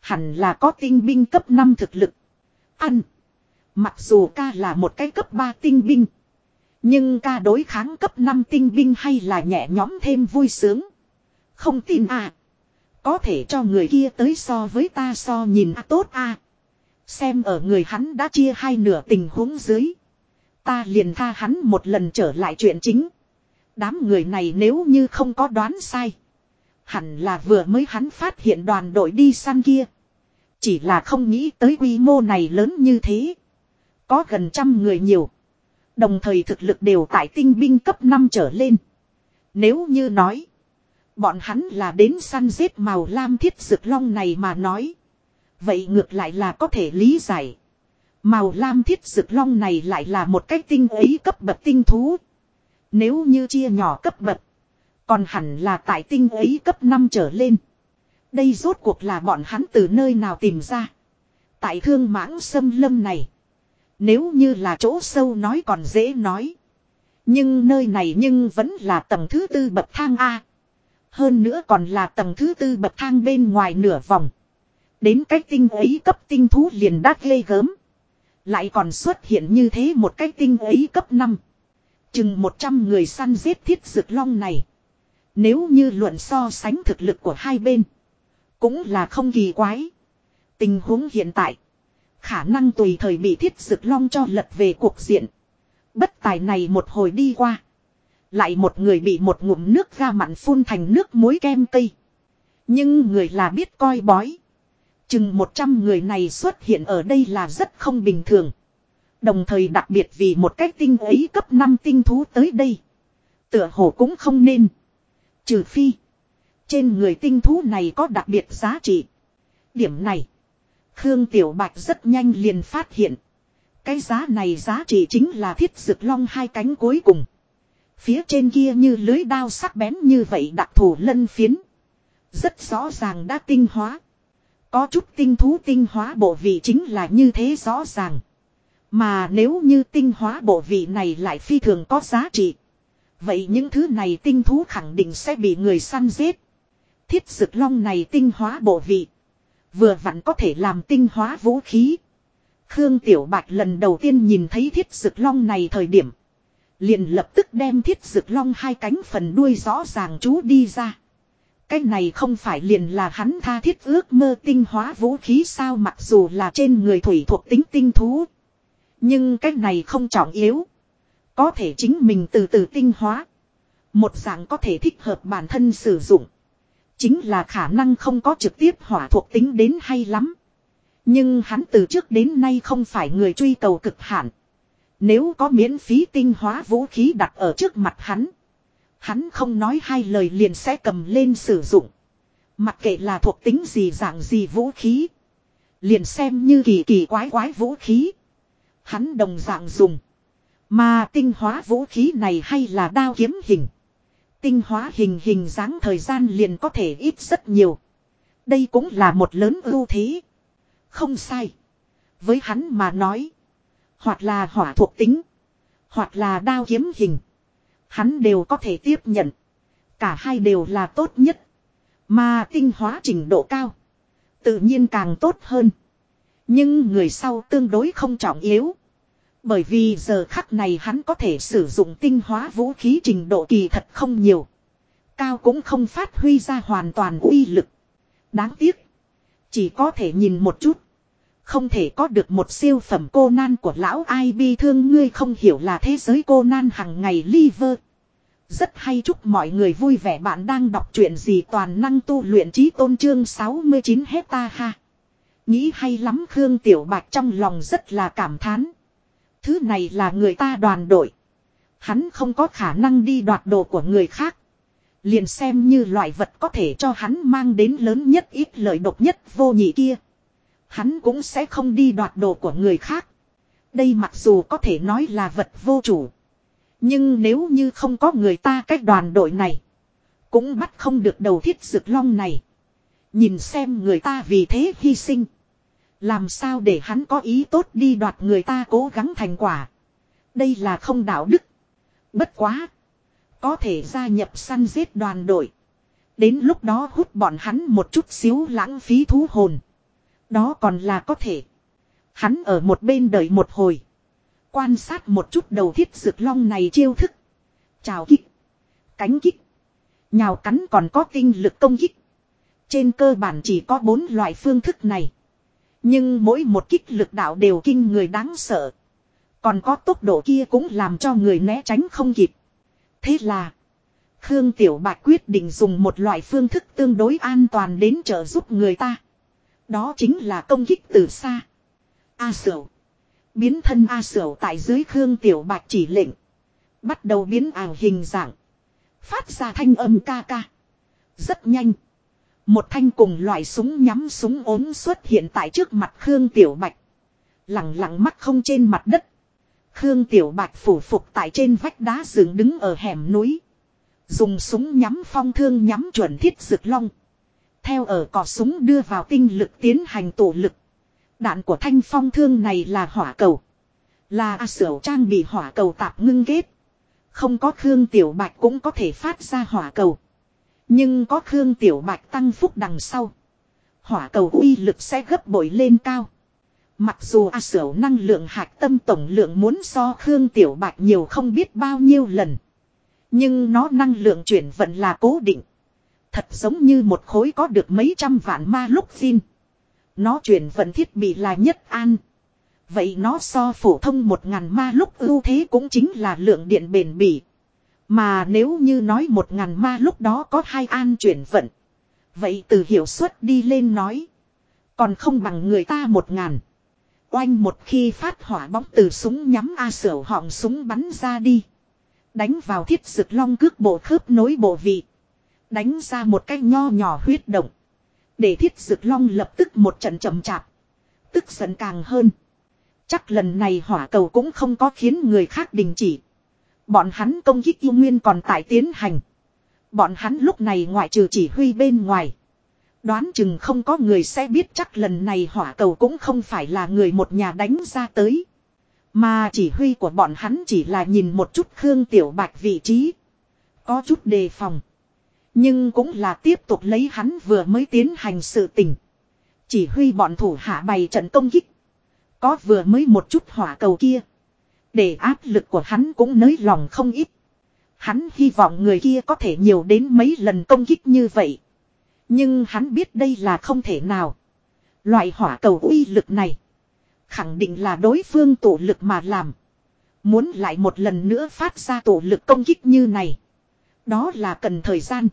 Hẳn là có tinh binh cấp 5 thực lực. Ăn. Mặc dù ca là một cái cấp 3 tinh binh. Nhưng ca đối kháng cấp 5 tinh binh hay là nhẹ nhóm thêm vui sướng. Không tin à. Có thể cho người kia tới so với ta so nhìn à tốt à. Xem ở người hắn đã chia hai nửa tình huống dưới. Ta liền tha hắn một lần trở lại chuyện chính. Đám người này nếu như không có đoán sai. Hẳn là vừa mới hắn phát hiện đoàn đội đi săn kia. Chỉ là không nghĩ tới quy mô này lớn như thế. Có gần trăm người nhiều. Đồng thời thực lực đều tại tinh binh cấp 5 trở lên. Nếu như nói. Bọn hắn là đến săn giết màu lam thiết dược long này mà nói. Vậy ngược lại là có thể lý giải. Màu lam thiết dược long này lại là một cái tinh ấy cấp bậc tinh thú. Nếu như chia nhỏ cấp bậc. Còn hẳn là tại tinh ấy cấp 5 trở lên. Đây rốt cuộc là bọn hắn từ nơi nào tìm ra. Tại thương mãng sâm lâm này. Nếu như là chỗ sâu nói còn dễ nói. Nhưng nơi này nhưng vẫn là tầng thứ tư bậc thang A. Hơn nữa còn là tầng thứ tư bậc thang bên ngoài nửa vòng. Đến cách tinh ấy cấp tinh thú liền đắt ghê gớm. Lại còn xuất hiện như thế một cách tinh ấy cấp 5. Chừng 100 người săn giết thiết dược long này. Nếu như luận so sánh thực lực của hai bên. Cũng là không kỳ quái. Tình huống hiện tại. Khả năng tùy thời bị thiết dực long cho lật về cuộc diện. Bất tài này một hồi đi qua. Lại một người bị một ngụm nước ga mặn phun thành nước muối kem tây. Nhưng người là biết coi bói. Chừng 100 người này xuất hiện ở đây là rất không bình thường. Đồng thời đặc biệt vì một cách tinh ấy cấp 5 tinh thú tới đây. Tựa hồ cũng không nên. Trừ phi. Trên người tinh thú này có đặc biệt giá trị. Điểm này. Khương Tiểu Bạch rất nhanh liền phát hiện. Cái giá này giá trị chính là thiết dực long hai cánh cuối cùng. Phía trên kia như lưới đao sắc bén như vậy đặc thù lân phiến. Rất rõ ràng đã tinh hóa. Có chút tinh thú tinh hóa bộ vị chính là như thế rõ ràng. Mà nếu như tinh hóa bộ vị này lại phi thường có giá trị. Vậy những thứ này tinh thú khẳng định sẽ bị người săn giết. Thiết dực long này tinh hóa bộ vị. Vừa vặn có thể làm tinh hóa vũ khí. Khương Tiểu Bạch lần đầu tiên nhìn thấy thiết dực long này thời điểm. Liền lập tức đem thiết dực long hai cánh phần đuôi rõ ràng chú đi ra. Cái này không phải liền là hắn tha thiết ước mơ tinh hóa vũ khí sao mặc dù là trên người thủy thuộc tính tinh thú. Nhưng cái này không trọng yếu. Có thể chính mình từ từ tinh hóa. Một dạng có thể thích hợp bản thân sử dụng. Chính là khả năng không có trực tiếp hỏa thuộc tính đến hay lắm. Nhưng hắn từ trước đến nay không phải người truy cầu cực hạn. Nếu có miễn phí tinh hóa vũ khí đặt ở trước mặt hắn. Hắn không nói hai lời liền sẽ cầm lên sử dụng. Mặc kệ là thuộc tính gì dạng gì vũ khí. Liền xem như kỳ kỳ quái quái vũ khí. Hắn đồng dạng dùng. Mà tinh hóa vũ khí này hay là đao kiếm hình. Tinh hóa hình hình dáng thời gian liền có thể ít rất nhiều. Đây cũng là một lớn ưu thế. Không sai. Với hắn mà nói. Hoặc là hỏa thuộc tính. Hoặc là đao kiếm hình. Hắn đều có thể tiếp nhận. Cả hai đều là tốt nhất. Mà tinh hóa trình độ cao. Tự nhiên càng tốt hơn. Nhưng người sau tương đối không trọng yếu. Bởi vì giờ khắc này hắn có thể sử dụng tinh hóa vũ khí trình độ kỳ thật không nhiều. Cao cũng không phát huy ra hoàn toàn uy lực. Đáng tiếc. Chỉ có thể nhìn một chút. Không thể có được một siêu phẩm cô nan của lão ai bi thương ngươi không hiểu là thế giới cô nan hằng ngày liver. Rất hay chúc mọi người vui vẻ bạn đang đọc truyện gì toàn năng tu luyện trí tôn trương 69 hecta ha. Nghĩ hay lắm Khương Tiểu Bạch trong lòng rất là cảm thán. Thứ này là người ta đoàn đội. Hắn không có khả năng đi đoạt đồ của người khác. Liền xem như loại vật có thể cho hắn mang đến lớn nhất ít lợi độc nhất vô nhị kia. Hắn cũng sẽ không đi đoạt đồ của người khác. Đây mặc dù có thể nói là vật vô chủ. Nhưng nếu như không có người ta cách đoàn đội này. Cũng bắt không được đầu thiết dược long này. Nhìn xem người ta vì thế hy sinh. Làm sao để hắn có ý tốt đi đoạt người ta cố gắng thành quả. Đây là không đạo đức. Bất quá. Có thể gia nhập săn giết đoàn đội. Đến lúc đó hút bọn hắn một chút xíu lãng phí thú hồn. Đó còn là có thể. Hắn ở một bên đợi một hồi. Quan sát một chút đầu thiết dược long này chiêu thức. Chào kích. Cánh kích. Nhào cắn còn có kinh lực công kích. Trên cơ bản chỉ có bốn loại phương thức này. Nhưng mỗi một kích lực đạo đều kinh người đáng sợ. Còn có tốc độ kia cũng làm cho người né tránh không kịp. Thế là. Khương Tiểu Bạch quyết định dùng một loại phương thức tương đối an toàn đến trợ giúp người ta. Đó chính là công kích từ xa. A Sửu. Biến thân A Sửu tại dưới Khương Tiểu Bạch chỉ lệnh. Bắt đầu biến ảo hình dạng. Phát ra thanh âm ca ca. Rất nhanh. Một thanh cùng loại súng nhắm súng ốm xuất hiện tại trước mặt Khương Tiểu Bạch. Lặng lặng mắt không trên mặt đất. Khương Tiểu Bạch phủ phục tại trên vách đá dựng đứng ở hẻm núi. Dùng súng nhắm phong thương nhắm chuẩn thiết dược long. Theo ở cò súng đưa vào tinh lực tiến hành tổ lực. Đạn của thanh phong thương này là hỏa cầu. Là A Sở trang bị hỏa cầu tạp ngưng kết. Không có Khương Tiểu Bạch cũng có thể phát ra hỏa cầu. Nhưng có Khương Tiểu Bạch tăng phúc đằng sau. Hỏa cầu uy lực sẽ gấp bội lên cao. Mặc dù A Sở năng lượng hạt tâm tổng lượng muốn so Khương Tiểu Bạch nhiều không biết bao nhiêu lần. Nhưng nó năng lượng chuyển vận là cố định. Thật giống như một khối có được mấy trăm vạn ma lúc phim. Nó chuyển vận thiết bị là nhất an. Vậy nó so phổ thông một ngàn ma lúc ưu thế cũng chính là lượng điện bền bỉ. Mà nếu như nói một ngàn ma lúc đó có hai an chuyển vận. Vậy từ hiệu suất đi lên nói. Còn không bằng người ta một ngàn. Oanh một khi phát hỏa bóng từ súng nhắm A sở họng súng bắn ra đi. Đánh vào thiết dực long cước bộ khớp nối bộ vị. Đánh ra một cái nho nhỏ huyết động. Để thiết dực long lập tức một trận chậm chạp. Tức giận càng hơn. Chắc lần này hỏa cầu cũng không có khiến người khác đình chỉ. Bọn hắn công kích yêu nguyên còn tại tiến hành. Bọn hắn lúc này ngoại trừ chỉ huy bên ngoài. Đoán chừng không có người sẽ biết chắc lần này hỏa cầu cũng không phải là người một nhà đánh ra tới. Mà chỉ huy của bọn hắn chỉ là nhìn một chút Khương Tiểu Bạch vị trí. Có chút đề phòng. Nhưng cũng là tiếp tục lấy hắn vừa mới tiến hành sự tình. Chỉ huy bọn thủ hạ bày trận công kích. Có vừa mới một chút hỏa cầu kia. Để áp lực của hắn cũng nới lòng không ít. Hắn hy vọng người kia có thể nhiều đến mấy lần công kích như vậy. Nhưng hắn biết đây là không thể nào. Loại hỏa cầu uy lực này. Khẳng định là đối phương tổ lực mà làm. Muốn lại một lần nữa phát ra tổ lực công kích như này. Đó là cần thời gian.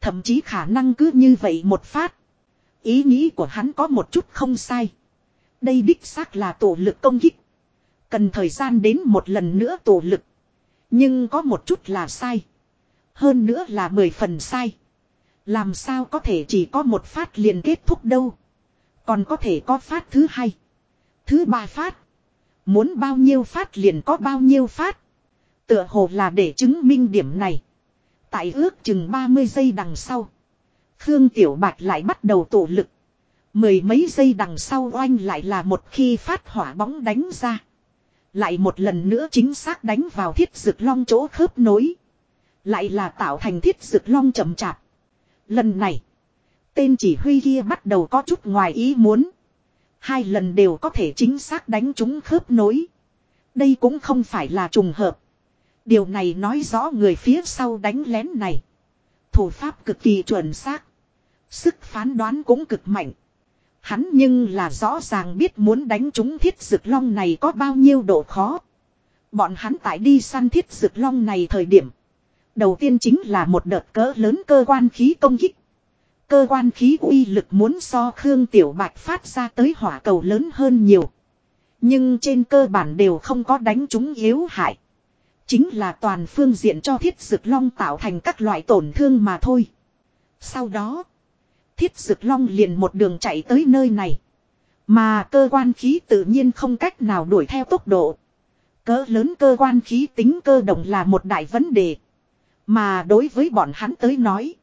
Thậm chí khả năng cứ như vậy một phát. Ý nghĩ của hắn có một chút không sai. Đây đích xác là tổ lực công kích. Cần thời gian đến một lần nữa tổ lực. Nhưng có một chút là sai. Hơn nữa là mười phần sai. Làm sao có thể chỉ có một phát liền kết thúc đâu. Còn có thể có phát thứ hai. Thứ ba phát. Muốn bao nhiêu phát liền có bao nhiêu phát. Tựa hồ là để chứng minh điểm này. Tại ước chừng 30 giây đằng sau. Khương Tiểu Bạch lại bắt đầu tổ lực. Mười mấy giây đằng sau oanh lại là một khi phát hỏa bóng đánh ra. Lại một lần nữa chính xác đánh vào thiết dực long chỗ khớp nối. Lại là tạo thành thiết dực long chậm chạp. Lần này. Tên chỉ huy kia bắt đầu có chút ngoài ý muốn. Hai lần đều có thể chính xác đánh trúng khớp nối. Đây cũng không phải là trùng hợp. Điều này nói rõ người phía sau đánh lén này. Thủ pháp cực kỳ chuẩn xác. Sức phán đoán cũng cực mạnh. Hắn nhưng là rõ ràng biết muốn đánh trúng thiết dực long này có bao nhiêu độ khó. Bọn hắn tại đi săn thiết dực long này thời điểm. Đầu tiên chính là một đợt cỡ lớn cơ quan khí công kích. Cơ quan khí uy lực muốn so Khương Tiểu Bạch phát ra tới hỏa cầu lớn hơn nhiều. Nhưng trên cơ bản đều không có đánh chúng yếu hại. Chính là toàn phương diện cho thiết dực long tạo thành các loại tổn thương mà thôi. Sau đó, thiết dực long liền một đường chạy tới nơi này. Mà cơ quan khí tự nhiên không cách nào đuổi theo tốc độ. Cỡ lớn cơ quan khí tính cơ động là một đại vấn đề. Mà đối với bọn hắn tới nói.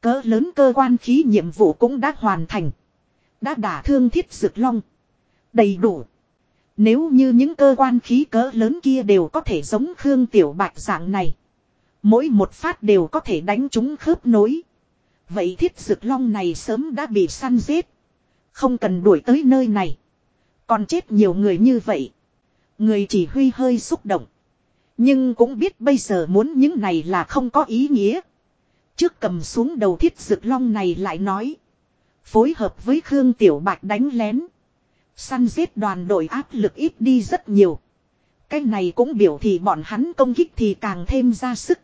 Cỡ lớn cơ quan khí nhiệm vụ cũng đã hoàn thành. Đã đả thương thiết dực long. Đầy đủ. Nếu như những cơ quan khí cỡ lớn kia đều có thể giống Khương Tiểu Bạch dạng này. Mỗi một phát đều có thể đánh chúng khớp nối. Vậy thiết dực long này sớm đã bị săn giết. Không cần đuổi tới nơi này. Còn chết nhiều người như vậy. Người chỉ huy hơi xúc động. Nhưng cũng biết bây giờ muốn những này là không có ý nghĩa. Trước cầm xuống đầu thiết dực long này lại nói. Phối hợp với Khương Tiểu Bạch đánh lén. Săn giết đoàn đội áp lực ít đi rất nhiều. Cái này cũng biểu thị bọn hắn công kích thì càng thêm ra sức.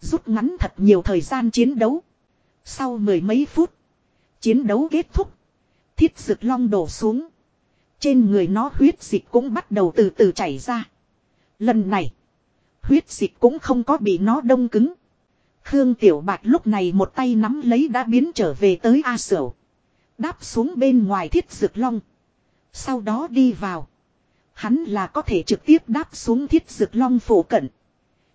Rút ngắn thật nhiều thời gian chiến đấu. Sau mười mấy phút. Chiến đấu kết thúc. Thiết dực long đổ xuống. Trên người nó huyết dịch cũng bắt đầu từ từ chảy ra. Lần này. Huyết dịch cũng không có bị nó đông cứng. Khương Tiểu Bạch lúc này một tay nắm lấy đã biến trở về tới A Sửu. Đáp xuống bên ngoài thiết dược long. Sau đó đi vào. Hắn là có thể trực tiếp đáp xuống thiết dược long phổ cận.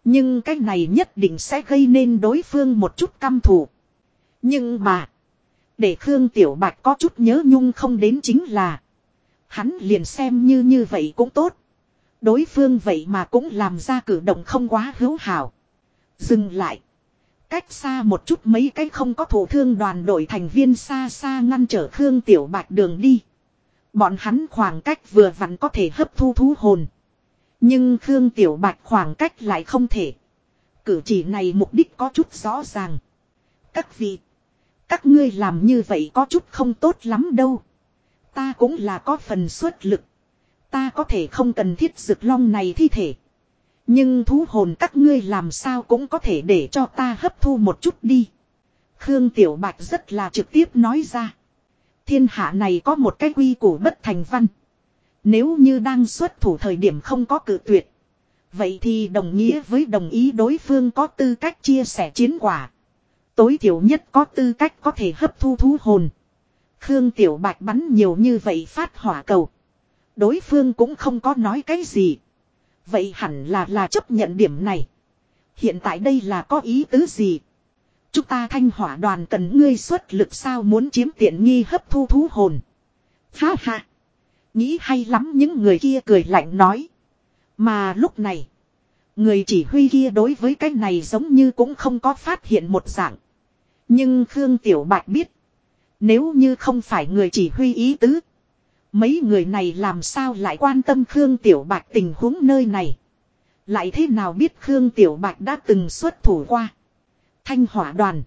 Nhưng cái này nhất định sẽ gây nên đối phương một chút căm thù. Nhưng mà. Để Khương Tiểu Bạch có chút nhớ nhung không đến chính là. Hắn liền xem như như vậy cũng tốt. Đối phương vậy mà cũng làm ra cử động không quá hữu hảo. Dừng lại. Cách xa một chút mấy cái không có thủ thương đoàn đội thành viên xa xa ngăn trở Khương Tiểu Bạch đường đi. Bọn hắn khoảng cách vừa vặn có thể hấp thu thú hồn. Nhưng Khương Tiểu Bạch khoảng cách lại không thể. Cử chỉ này mục đích có chút rõ ràng. Các vị. Các ngươi làm như vậy có chút không tốt lắm đâu. Ta cũng là có phần xuất lực. Ta có thể không cần thiết rực long này thi thể. Nhưng thú hồn các ngươi làm sao cũng có thể để cho ta hấp thu một chút đi. Khương Tiểu Bạch rất là trực tiếp nói ra thiên hạ này có một cái quy củ bất thành văn. Nếu như đang xuất thủ thời điểm không có cự tuyệt. Vậy thì đồng nghĩa với đồng ý đối phương có tư cách chia sẻ chiến quả. Tối thiểu nhất có tư cách có thể hấp thu thú hồn. Khương Tiểu Bạch bắn nhiều như vậy phát hỏa cầu. Đối phương cũng không có nói cái gì. Vậy hẳn là là chấp nhận điểm này. Hiện tại đây là có ý tứ gì? Chúng ta thanh hỏa đoàn cần ngươi xuất lực sao muốn chiếm tiện nghi hấp thu thú hồn. Ha ha. Nghĩ hay lắm những người kia cười lạnh nói. Mà lúc này. Người chỉ huy kia đối với cái này giống như cũng không có phát hiện một dạng. Nhưng Khương Tiểu Bạch biết. Nếu như không phải người chỉ huy ý tứ. Mấy người này làm sao lại quan tâm Khương Tiểu Bạch tình huống nơi này. Lại thế nào biết Khương Tiểu Bạch đã từng xuất thủ qua. Thanh hỏa đoàn.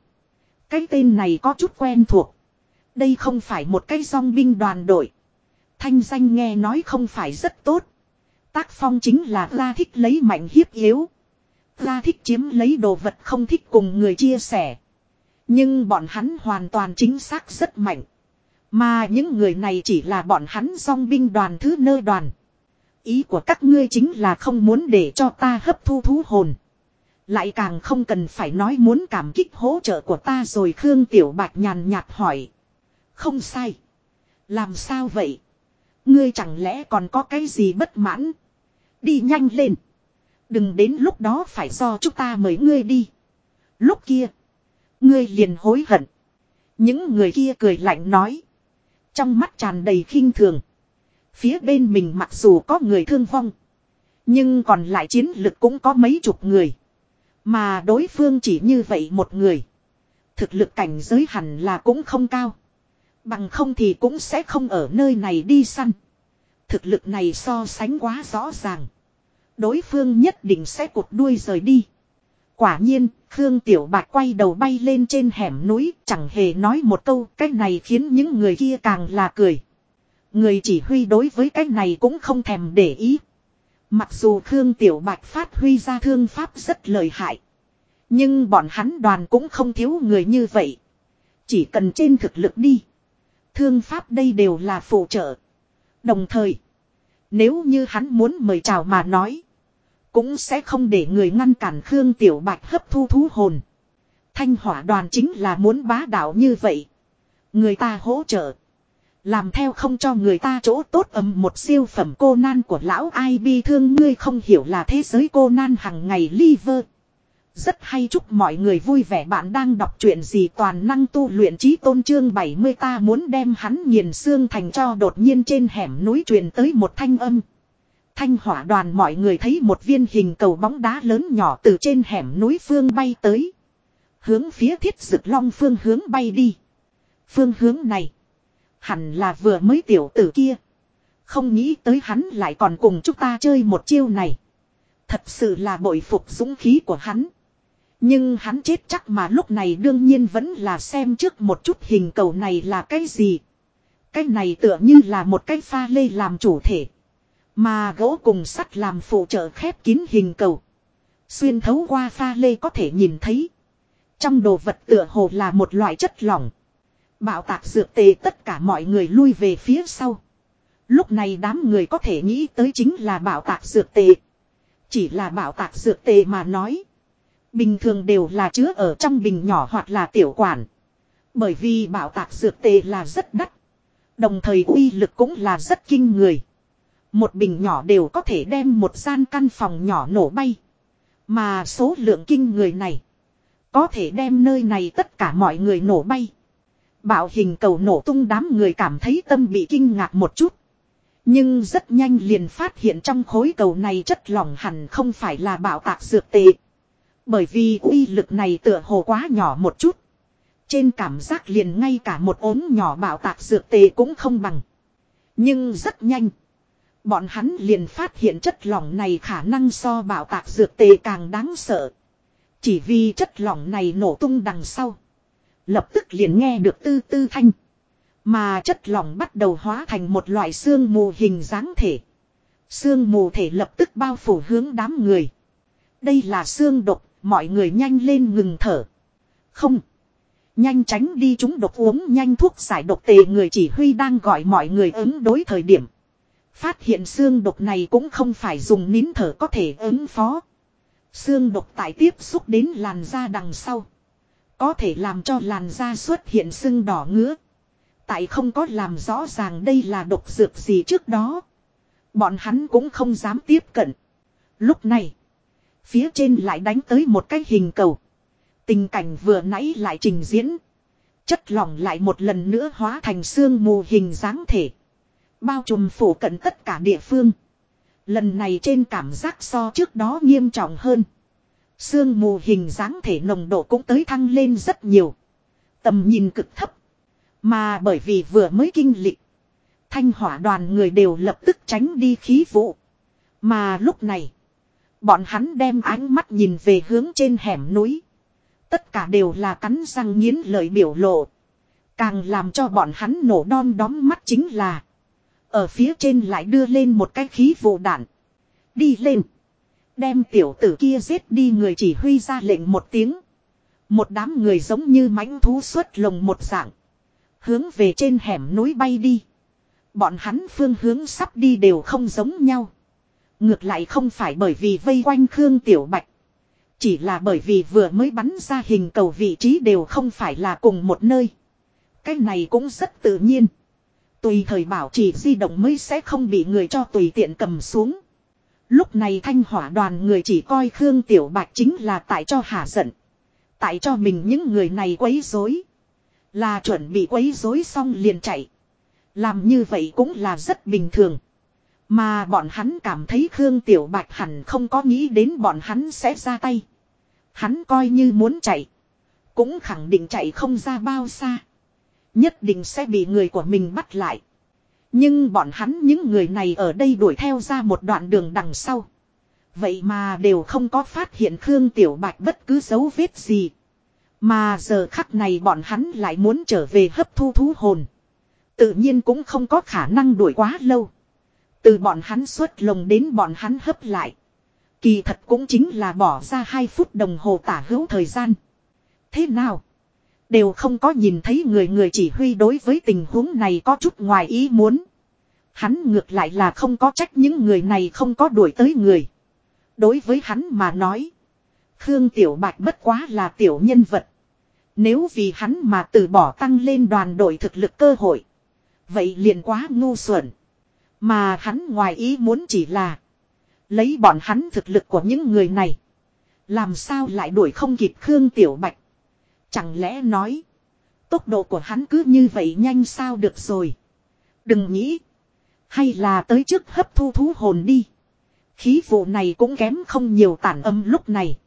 Cái tên này có chút quen thuộc. Đây không phải một cái song binh đoàn đội. Thanh danh nghe nói không phải rất tốt. Tác phong chính là ra thích lấy mạnh hiếp yếu. Ra thích chiếm lấy đồ vật không thích cùng người chia sẻ. Nhưng bọn hắn hoàn toàn chính xác rất mạnh. Mà những người này chỉ là bọn hắn song binh đoàn thứ nơ đoàn. Ý của các ngươi chính là không muốn để cho ta hấp thu thú hồn. Lại càng không cần phải nói muốn cảm kích hỗ trợ của ta rồi Khương Tiểu Bạch nhàn nhạt hỏi. Không sai. Làm sao vậy? Ngươi chẳng lẽ còn có cái gì bất mãn? Đi nhanh lên. Đừng đến lúc đó phải do chúng ta mời ngươi đi. Lúc kia. Ngươi liền hối hận. Những người kia cười lạnh nói. Trong mắt tràn đầy khinh thường. Phía bên mình mặc dù có người thương vong. Nhưng còn lại chiến lực cũng có mấy chục người. Mà đối phương chỉ như vậy một người. Thực lực cảnh giới hẳn là cũng không cao. Bằng không thì cũng sẽ không ở nơi này đi săn. Thực lực này so sánh quá rõ ràng. Đối phương nhất định sẽ cột đuôi rời đi. Quả nhiên, Khương Tiểu Bạch quay đầu bay lên trên hẻm núi, chẳng hề nói một câu, cái này khiến những người kia càng là cười. Người chỉ huy đối với cái này cũng không thèm để ý. Mặc dù Khương Tiểu Bạch phát huy ra thương pháp rất lợi hại. Nhưng bọn hắn đoàn cũng không thiếu người như vậy. Chỉ cần trên thực lực đi. Thương pháp đây đều là phụ trợ. Đồng thời. Nếu như hắn muốn mời chào mà nói. Cũng sẽ không để người ngăn cản Khương Tiểu Bạch hấp thu thú hồn. Thanh hỏa đoàn chính là muốn bá đạo như vậy. Người ta hỗ trợ. Làm theo không cho người ta chỗ tốt ầm một siêu phẩm cô nan của lão ai bi thương ngươi không hiểu là thế giới cô nan hằng ngày liver. Rất hay chúc mọi người vui vẻ bạn đang đọc chuyện gì toàn năng tu luyện trí tôn trương 70 ta muốn đem hắn nghiền xương thành cho đột nhiên trên hẻm núi truyền tới một thanh âm. Thanh hỏa đoàn mọi người thấy một viên hình cầu bóng đá lớn nhỏ từ trên hẻm núi phương bay tới. Hướng phía thiết dực long phương hướng bay đi. Phương hướng này. Hẳn là vừa mới tiểu tử kia. Không nghĩ tới hắn lại còn cùng chúng ta chơi một chiêu này. Thật sự là bội phục dũng khí của hắn. Nhưng hắn chết chắc mà lúc này đương nhiên vẫn là xem trước một chút hình cầu này là cái gì. Cái này tựa như là một cái pha lê làm chủ thể. Mà gỗ cùng sắt làm phụ trợ khép kín hình cầu. Xuyên thấu qua pha lê có thể nhìn thấy. Trong đồ vật tựa hồ là một loại chất lỏng. Bạo tạc dược tề tất cả mọi người lui về phía sau. Lúc này đám người có thể nghĩ tới chính là bạo tạc dược tề. Chỉ là bạo tạc dược tề mà nói. Bình thường đều là chứa ở trong bình nhỏ hoặc là tiểu quản. Bởi vì bạo tạc dược tề là rất đắt. Đồng thời uy lực cũng là rất kinh người. Một bình nhỏ đều có thể đem một gian căn phòng nhỏ nổ bay. Mà số lượng kinh người này. Có thể đem nơi này tất cả mọi người nổ bay. Bạo hình cầu nổ tung đám người cảm thấy tâm bị kinh ngạc một chút. Nhưng rất nhanh liền phát hiện trong khối cầu này chất lỏng hẳn không phải là bạo tạc dược tệ. Bởi vì uy lực này tựa hồ quá nhỏ một chút. Trên cảm giác liền ngay cả một ốm nhỏ bạo tạc dược tệ cũng không bằng. Nhưng rất nhanh. Bọn hắn liền phát hiện chất lỏng này khả năng so bảo tạc dược tệ càng đáng sợ. Chỉ vì chất lỏng này nổ tung đằng sau. Lập tức liền nghe được tư tư thanh. Mà chất lỏng bắt đầu hóa thành một loại xương mù hình dáng thể. Xương mù thể lập tức bao phủ hướng đám người. Đây là xương độc, mọi người nhanh lên ngừng thở. Không. Nhanh tránh đi chúng độc uống nhanh thuốc giải độc tề người chỉ huy đang gọi mọi người ứng đối thời điểm. Phát hiện xương độc này cũng không phải dùng nín thở có thể ứng phó. Xương độc tại tiếp xúc đến làn da đằng sau. Có thể làm cho làn da xuất hiện sưng đỏ ngứa. Tại không có làm rõ ràng đây là độc dược gì trước đó. Bọn hắn cũng không dám tiếp cận. Lúc này. Phía trên lại đánh tới một cái hình cầu. Tình cảnh vừa nãy lại trình diễn. Chất lỏng lại một lần nữa hóa thành xương mù hình dáng thể. Bao trùm phủ cận tất cả địa phương. Lần này trên cảm giác so trước đó nghiêm trọng hơn. Sương mù hình dáng thể nồng độ cũng tới thăng lên rất nhiều. Tầm nhìn cực thấp. Mà bởi vì vừa mới kinh lịch. Thanh hỏa đoàn người đều lập tức tránh đi khí vụ. Mà lúc này. Bọn hắn đem ánh mắt nhìn về hướng trên hẻm núi. Tất cả đều là cắn răng nghiến lời biểu lộ. Càng làm cho bọn hắn nổ đom đóm mắt chính là. Ở phía trên lại đưa lên một cái khí vụ đạn. Đi lên. Đem tiểu tử kia giết đi người chỉ huy ra lệnh một tiếng. Một đám người giống như mãnh thú xuất lồng một dạng. Hướng về trên hẻm núi bay đi. Bọn hắn phương hướng sắp đi đều không giống nhau. Ngược lại không phải bởi vì vây quanh Khương Tiểu Bạch. Chỉ là bởi vì vừa mới bắn ra hình cầu vị trí đều không phải là cùng một nơi. Cái này cũng rất tự nhiên. Tùy thời bảo trì di động mới sẽ không bị người cho tùy tiện cầm xuống. Lúc này thanh hỏa đoàn người chỉ coi Khương Tiểu Bạch chính là tại cho hạ giận. Tại cho mình những người này quấy rối Là chuẩn bị quấy rối xong liền chạy. Làm như vậy cũng là rất bình thường. Mà bọn hắn cảm thấy Khương Tiểu Bạch hẳn không có nghĩ đến bọn hắn sẽ ra tay. Hắn coi như muốn chạy. Cũng khẳng định chạy không ra bao xa. Nhất định sẽ bị người của mình bắt lại. Nhưng bọn hắn những người này ở đây đuổi theo ra một đoạn đường đằng sau. Vậy mà đều không có phát hiện Khương Tiểu Bạch bất cứ dấu vết gì. Mà giờ khắc này bọn hắn lại muốn trở về hấp thu thú hồn. Tự nhiên cũng không có khả năng đuổi quá lâu. Từ bọn hắn xuất lồng đến bọn hắn hấp lại. Kỳ thật cũng chính là bỏ ra 2 phút đồng hồ tả hữu thời gian. Thế nào? Đều không có nhìn thấy người người chỉ huy đối với tình huống này có chút ngoài ý muốn. Hắn ngược lại là không có trách những người này không có đuổi tới người. Đối với hắn mà nói. Khương Tiểu Bạch bất quá là tiểu nhân vật. Nếu vì hắn mà từ bỏ tăng lên đoàn đội thực lực cơ hội. Vậy liền quá ngu xuẩn. Mà hắn ngoài ý muốn chỉ là. Lấy bọn hắn thực lực của những người này. Làm sao lại đuổi không kịp Khương Tiểu Bạch. Chẳng lẽ nói. Tốc độ của hắn cứ như vậy nhanh sao được rồi. Đừng nghĩ. Hay là tới trước hấp thu thú hồn đi. Khí vụ này cũng kém không nhiều tản âm lúc này.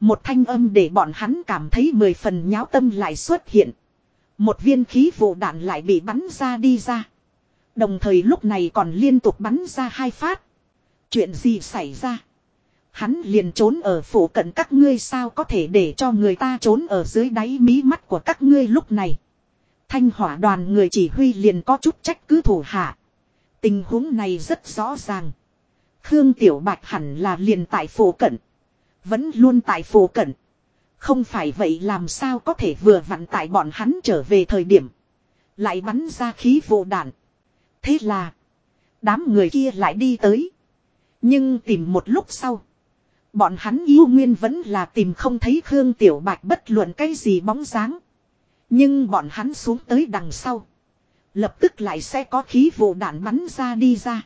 Một thanh âm để bọn hắn cảm thấy mười phần nháo tâm lại xuất hiện. Một viên khí vụ đạn lại bị bắn ra đi ra. Đồng thời lúc này còn liên tục bắn ra hai phát. Chuyện gì xảy ra? Hắn liền trốn ở phủ cận các ngươi sao có thể để cho người ta trốn ở dưới đáy mí mắt của các ngươi lúc này. Thanh hỏa đoàn người chỉ huy liền có chút trách cứ thủ hạ. Tình huống này rất rõ ràng. Khương Tiểu Bạch hẳn là liền tại phủ cận. Vẫn luôn tại phủ cận. Không phải vậy làm sao có thể vừa vặn tại bọn hắn trở về thời điểm. Lại bắn ra khí vô đạn. Thế là. Đám người kia lại đi tới. Nhưng tìm một lúc sau. Bọn hắn yêu nguyên vẫn là tìm không thấy Khương Tiểu Bạch bất luận cái gì bóng dáng. Nhưng bọn hắn xuống tới đằng sau. Lập tức lại sẽ có khí vụ đạn bắn ra đi ra.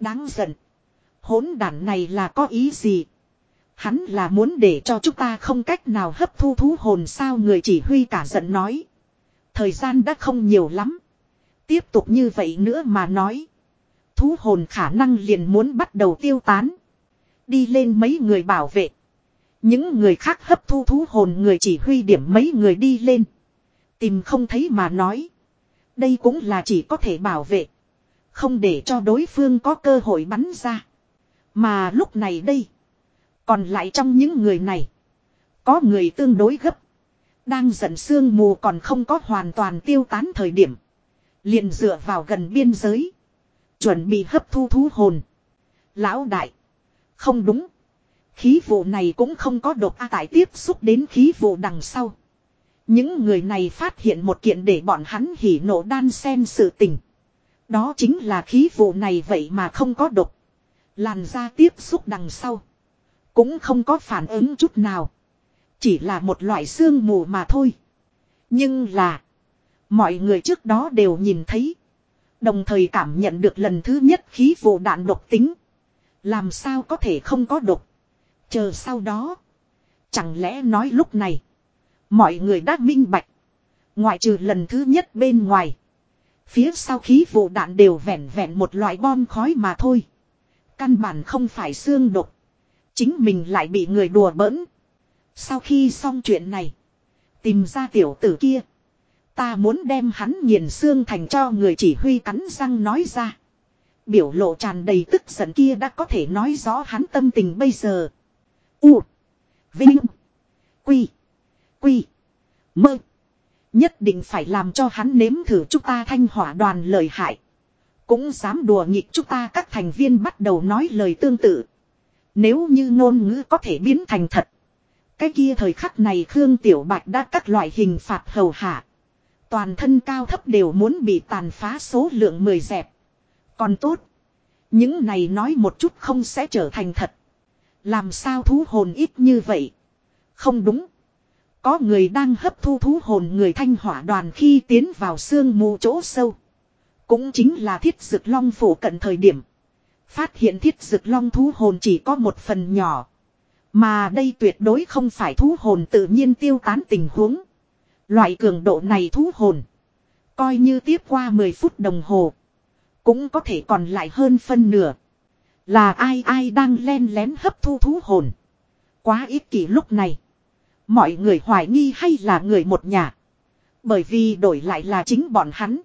Đáng giận. Hỗn đạn này là có ý gì? Hắn là muốn để cho chúng ta không cách nào hấp thu thú hồn sao người chỉ huy cả giận nói. Thời gian đã không nhiều lắm. Tiếp tục như vậy nữa mà nói. Thú hồn khả năng liền muốn bắt đầu tiêu tán. Đi lên mấy người bảo vệ. Những người khác hấp thu thú hồn người chỉ huy điểm mấy người đi lên. Tìm không thấy mà nói. Đây cũng là chỉ có thể bảo vệ. Không để cho đối phương có cơ hội bắn ra. Mà lúc này đây. Còn lại trong những người này. Có người tương đối gấp. Đang giận sương mù còn không có hoàn toàn tiêu tán thời điểm. Liền dựa vào gần biên giới. Chuẩn bị hấp thu thú hồn. Lão đại. Không đúng. Khí vụ này cũng không có độc a tại tiếp xúc đến khí vụ đằng sau. Những người này phát hiện một kiện để bọn hắn hỉ nộ đan sen sự tình. Đó chính là khí vụ này vậy mà không có độc. Làn da tiếp xúc đằng sau. Cũng không có phản ứng chút nào. Chỉ là một loại xương mù mà thôi. Nhưng là. Mọi người trước đó đều nhìn thấy. Đồng thời cảm nhận được lần thứ nhất khí vụ đạn độc tính. Làm sao có thể không có độc. Chờ sau đó. Chẳng lẽ nói lúc này. Mọi người đã minh bạch. Ngoại trừ lần thứ nhất bên ngoài. Phía sau khí vụ đạn đều vẹn vẹn một loại bom khói mà thôi. Căn bản không phải xương độc. Chính mình lại bị người đùa bỡn. Sau khi xong chuyện này. Tìm ra tiểu tử kia. Ta muốn đem hắn nghiền xương thành cho người chỉ huy cắn răng nói ra. Biểu lộ tràn đầy tức giận kia đã có thể nói rõ hắn tâm tình bây giờ. U. Vinh. Quy. Quy. Mơ. Nhất định phải làm cho hắn nếm thử chúng ta thanh hỏa đoàn lời hại. Cũng dám đùa nghịch chúng ta các thành viên bắt đầu nói lời tương tự. Nếu như ngôn ngữ có thể biến thành thật. Cái kia thời khắc này Khương Tiểu Bạch đã các loại hình phạt hầu hạ. Toàn thân cao thấp đều muốn bị tàn phá số lượng mười dẹp. Còn tốt. Những này nói một chút không sẽ trở thành thật. Làm sao thú hồn ít như vậy? Không đúng. Có người đang hấp thu thú hồn người thanh hỏa đoàn khi tiến vào sương mù chỗ sâu. Cũng chính là thiết dực long phủ cận thời điểm. Phát hiện thiết dực long thú hồn chỉ có một phần nhỏ. Mà đây tuyệt đối không phải thú hồn tự nhiên tiêu tán tình huống. Loại cường độ này thú hồn. Coi như tiếp qua 10 phút đồng hồ. Cũng có thể còn lại hơn phân nửa. Là ai ai đang len lén hấp thu thú hồn. Quá ít kỷ lúc này. Mọi người hoài nghi hay là người một nhà. Bởi vì đổi lại là chính bọn hắn.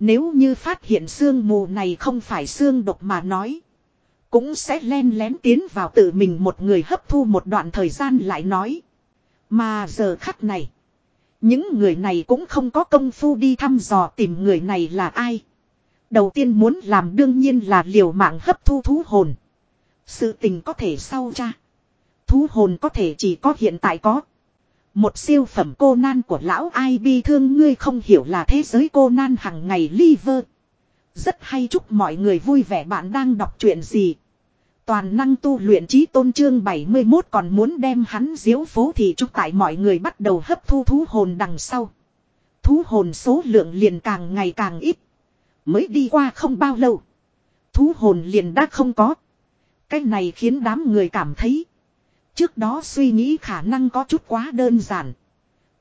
Nếu như phát hiện xương mù này không phải xương độc mà nói. Cũng sẽ len lén tiến vào tự mình một người hấp thu một đoạn thời gian lại nói. Mà giờ khắc này. Những người này cũng không có công phu đi thăm dò tìm người này là ai. Đầu tiên muốn làm đương nhiên là liều mạng hấp thu thú hồn. Sự tình có thể sau cha. Thú hồn có thể chỉ có hiện tại có. Một siêu phẩm cô nan của lão ai bi thương ngươi không hiểu là thế giới cô nan hằng ngày liver. Rất hay chúc mọi người vui vẻ bạn đang đọc chuyện gì. Toàn năng tu luyện trí tôn trương 71 còn muốn đem hắn diếu phố thì chúc tại mọi người bắt đầu hấp thu thú hồn đằng sau. Thú hồn số lượng liền càng ngày càng ít. Mới đi qua không bao lâu. Thú hồn liền đã không có. Cái này khiến đám người cảm thấy. Trước đó suy nghĩ khả năng có chút quá đơn giản.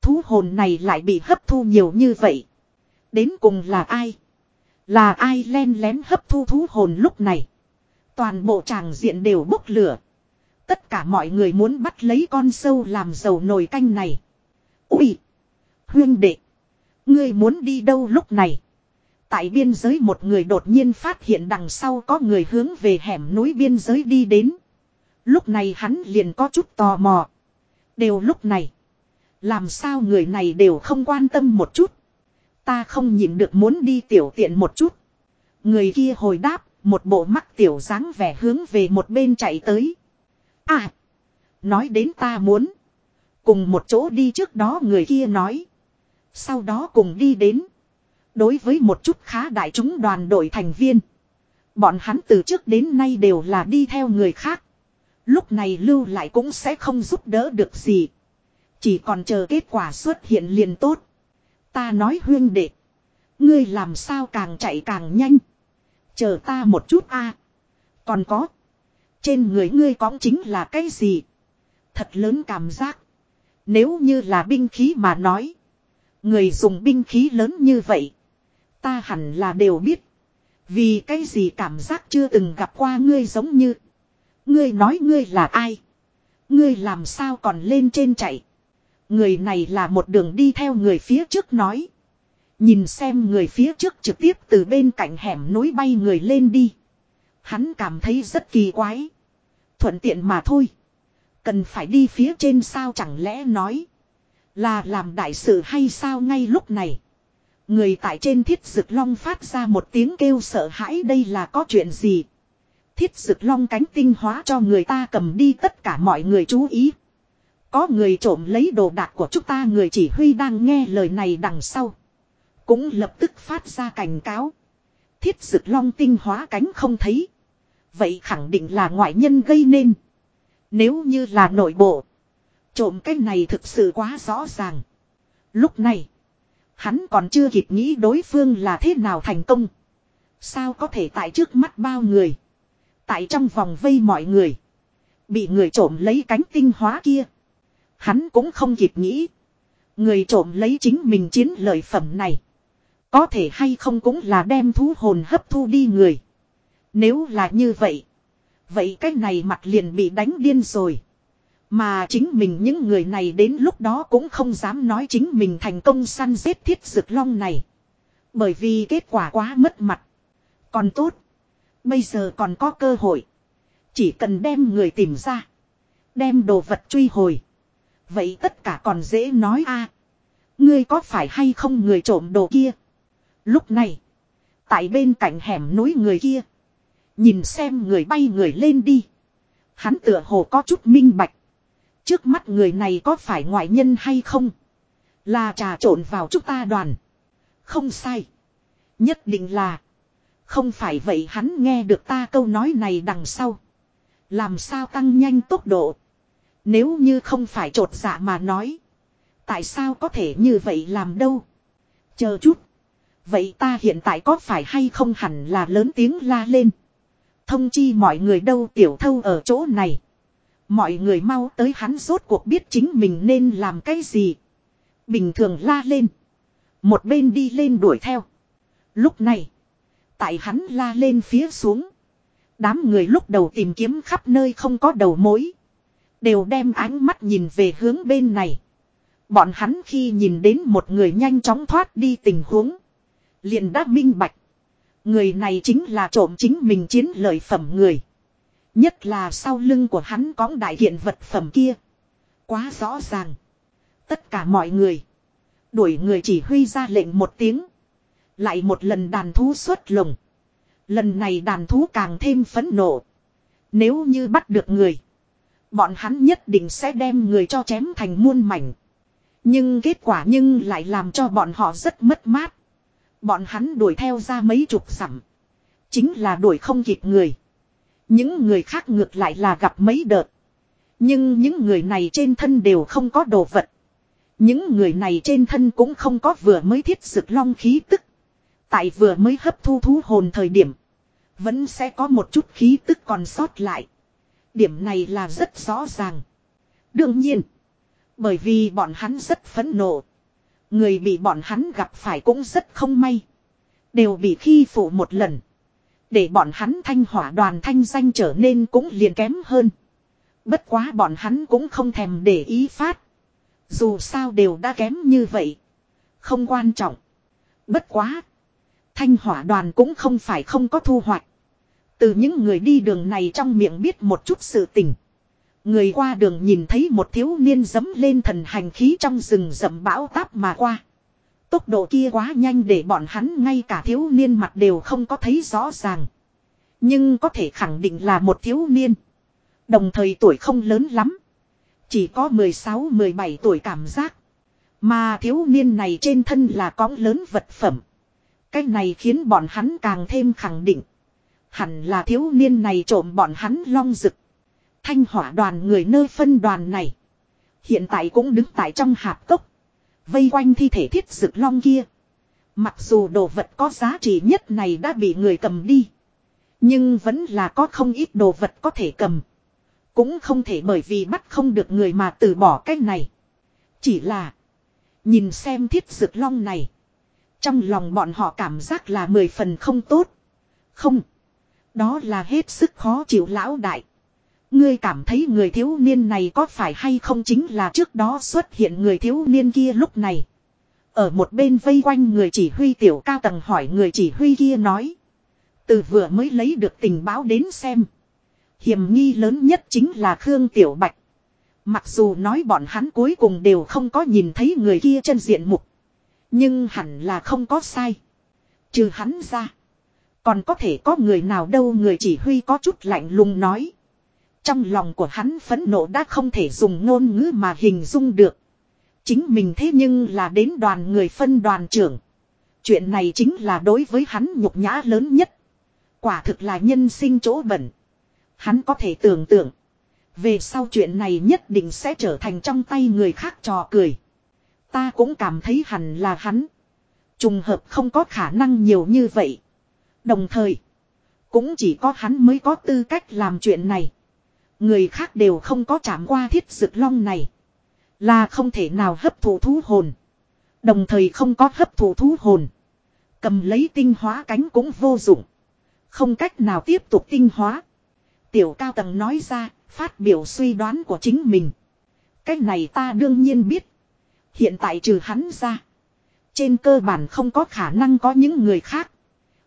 Thú hồn này lại bị hấp thu nhiều như vậy. Đến cùng là ai? Là ai len lén hấp thu thú hồn lúc này? Toàn bộ tràng diện đều bốc lửa. Tất cả mọi người muốn bắt lấy con sâu làm dầu nồi canh này. Ui! Huyên đệ! Ngươi muốn đi đâu lúc này? Tại biên giới một người đột nhiên phát hiện đằng sau có người hướng về hẻm núi biên giới đi đến. Lúc này hắn liền có chút tò mò. Đều lúc này. Làm sao người này đều không quan tâm một chút. Ta không nhìn được muốn đi tiểu tiện một chút. Người kia hồi đáp, một bộ mắt tiểu dáng vẻ hướng về một bên chạy tới. À! Nói đến ta muốn. Cùng một chỗ đi trước đó người kia nói. Sau đó cùng đi đến. Đối với một chút khá đại chúng đoàn đội thành viên. Bọn hắn từ trước đến nay đều là đi theo người khác. Lúc này lưu lại cũng sẽ không giúp đỡ được gì. Chỉ còn chờ kết quả xuất hiện liền tốt. Ta nói huyên đệ. Ngươi làm sao càng chạy càng nhanh. Chờ ta một chút a. Còn có. Trên người ngươi có chính là cái gì? Thật lớn cảm giác. Nếu như là binh khí mà nói. Người dùng binh khí lớn như vậy. Ta hẳn là đều biết. Vì cái gì cảm giác chưa từng gặp qua ngươi giống như. Ngươi nói ngươi là ai? Ngươi làm sao còn lên trên chạy? Người này là một đường đi theo người phía trước nói. Nhìn xem người phía trước trực tiếp từ bên cạnh hẻm núi bay người lên đi. Hắn cảm thấy rất kỳ quái. Thuận tiện mà thôi. Cần phải đi phía trên sao chẳng lẽ nói. Là làm đại sự hay sao ngay lúc này. Người tại trên thiết dực long phát ra một tiếng kêu sợ hãi đây là có chuyện gì. Thiết dực long cánh tinh hóa cho người ta cầm đi tất cả mọi người chú ý. Có người trộm lấy đồ đạc của chúng ta, người chỉ huy đang nghe lời này đằng sau. Cũng lập tức phát ra cảnh cáo. Thiết dực long tinh hóa cánh không thấy. Vậy khẳng định là ngoại nhân gây nên. Nếu như là nội bộ. Trộm cái này thực sự quá rõ ràng. Lúc này. Hắn còn chưa kịp nghĩ đối phương là thế nào thành công. Sao có thể tại trước mắt bao người. Tại trong vòng vây mọi người. Bị người trộm lấy cánh tinh hóa kia. Hắn cũng không kịp nghĩ. Người trộm lấy chính mình chiến lợi phẩm này. Có thể hay không cũng là đem thú hồn hấp thu đi người. Nếu là như vậy. Vậy cái này mặt liền bị đánh điên rồi. Mà chính mình những người này đến lúc đó cũng không dám nói chính mình thành công săn giết thiết dực long này. Bởi vì kết quả quá mất mặt. Còn tốt. Bây giờ còn có cơ hội. Chỉ cần đem người tìm ra. Đem đồ vật truy hồi. Vậy tất cả còn dễ nói a. Ngươi có phải hay không người trộm đồ kia? Lúc này. Tại bên cạnh hẻm núi người kia. Nhìn xem người bay người lên đi. Hắn tựa hồ có chút minh bạch. Trước mắt người này có phải ngoại nhân hay không? Là trà trộn vào chúng ta đoàn. Không sai. Nhất định là. Không phải vậy hắn nghe được ta câu nói này đằng sau. Làm sao tăng nhanh tốc độ. Nếu như không phải trột dạ mà nói. Tại sao có thể như vậy làm đâu. Chờ chút. Vậy ta hiện tại có phải hay không hẳn là lớn tiếng la lên. Thông chi mọi người đâu tiểu thâu ở chỗ này. Mọi người mau tới hắn rốt cuộc biết chính mình nên làm cái gì. Bình thường la lên. Một bên đi lên đuổi theo. Lúc này. Tại hắn la lên phía xuống. Đám người lúc đầu tìm kiếm khắp nơi không có đầu mối. Đều đem ánh mắt nhìn về hướng bên này. Bọn hắn khi nhìn đến một người nhanh chóng thoát đi tình huống. liền đã minh bạch. Người này chính là trộm chính mình chiến lợi phẩm người. Nhất là sau lưng của hắn có đại hiện vật phẩm kia. Quá rõ ràng. Tất cả mọi người. Đuổi người chỉ huy ra lệnh một tiếng. Lại một lần đàn thú xuất lồng. Lần này đàn thú càng thêm phấn nộ. Nếu như bắt được người. Bọn hắn nhất định sẽ đem người cho chém thành muôn mảnh. Nhưng kết quả nhưng lại làm cho bọn họ rất mất mát. Bọn hắn đuổi theo ra mấy chục sẵm. Chính là đuổi không kịp người. Những người khác ngược lại là gặp mấy đợt. Nhưng những người này trên thân đều không có đồ vật. Những người này trên thân cũng không có vừa mới thiết sực long khí tức. Tại vừa mới hấp thu thú hồn thời điểm. Vẫn sẽ có một chút khí tức còn sót lại. Điểm này là rất rõ ràng. Đương nhiên. Bởi vì bọn hắn rất phẫn nộ. Người bị bọn hắn gặp phải cũng rất không may. Đều bị khi phụ một lần. Để bọn hắn thanh hỏa đoàn thanh danh trở nên cũng liền kém hơn. Bất quá bọn hắn cũng không thèm để ý phát. Dù sao đều đã kém như vậy. Không quan trọng. Bất quá. Thanh hỏa đoàn cũng không phải không có thu hoạch. Từ những người đi đường này trong miệng biết một chút sự tình. Người qua đường nhìn thấy một thiếu niên dấm lên thần hành khí trong rừng rậm bão táp mà qua. Tốc độ kia quá nhanh để bọn hắn ngay cả thiếu niên mặt đều không có thấy rõ ràng. Nhưng có thể khẳng định là một thiếu niên. Đồng thời tuổi không lớn lắm. Chỉ có 16-17 tuổi cảm giác. Mà thiếu niên này trên thân là có lớn vật phẩm. Cái này khiến bọn hắn càng thêm khẳng định. Hẳn là thiếu niên này trộm bọn hắn long rực. Thanh hỏa đoàn người nơi phân đoàn này. Hiện tại cũng đứng tại trong hạp cốc. Vây quanh thi thể thiết dực long kia. Mặc dù đồ vật có giá trị nhất này đã bị người cầm đi. Nhưng vẫn là có không ít đồ vật có thể cầm. Cũng không thể bởi vì bắt không được người mà từ bỏ cái này. Chỉ là. Nhìn xem thiết dực long này. Trong lòng bọn họ cảm giác là mười phần không tốt. Không. Đó là hết sức khó chịu lão đại. Ngươi cảm thấy người thiếu niên này có phải hay không chính là trước đó xuất hiện người thiếu niên kia lúc này. Ở một bên vây quanh người chỉ huy tiểu cao tầng hỏi người chỉ huy kia nói. Từ vừa mới lấy được tình báo đến xem. Hiểm nghi lớn nhất chính là Khương Tiểu Bạch. Mặc dù nói bọn hắn cuối cùng đều không có nhìn thấy người kia chân diện mục. Nhưng hẳn là không có sai. Trừ hắn ra. Còn có thể có người nào đâu, người chỉ huy có chút lạnh lùng nói. Trong lòng của hắn phẫn nộ đã không thể dùng ngôn ngữ mà hình dung được. Chính mình thế nhưng là đến đoàn người phân đoàn trưởng. Chuyện này chính là đối với hắn nhục nhã lớn nhất. Quả thực là nhân sinh chỗ bẩn. Hắn có thể tưởng tượng. Về sau chuyện này nhất định sẽ trở thành trong tay người khác trò cười. Ta cũng cảm thấy hẳn là hắn. Trùng hợp không có khả năng nhiều như vậy. Đồng thời. Cũng chỉ có hắn mới có tư cách làm chuyện này. Người khác đều không có chạm qua thiết dực long này. Là không thể nào hấp thụ thú hồn. Đồng thời không có hấp thụ thú hồn. Cầm lấy tinh hóa cánh cũng vô dụng. Không cách nào tiếp tục tinh hóa. Tiểu cao tầng nói ra, phát biểu suy đoán của chính mình. Cách này ta đương nhiên biết. Hiện tại trừ hắn ra. Trên cơ bản không có khả năng có những người khác.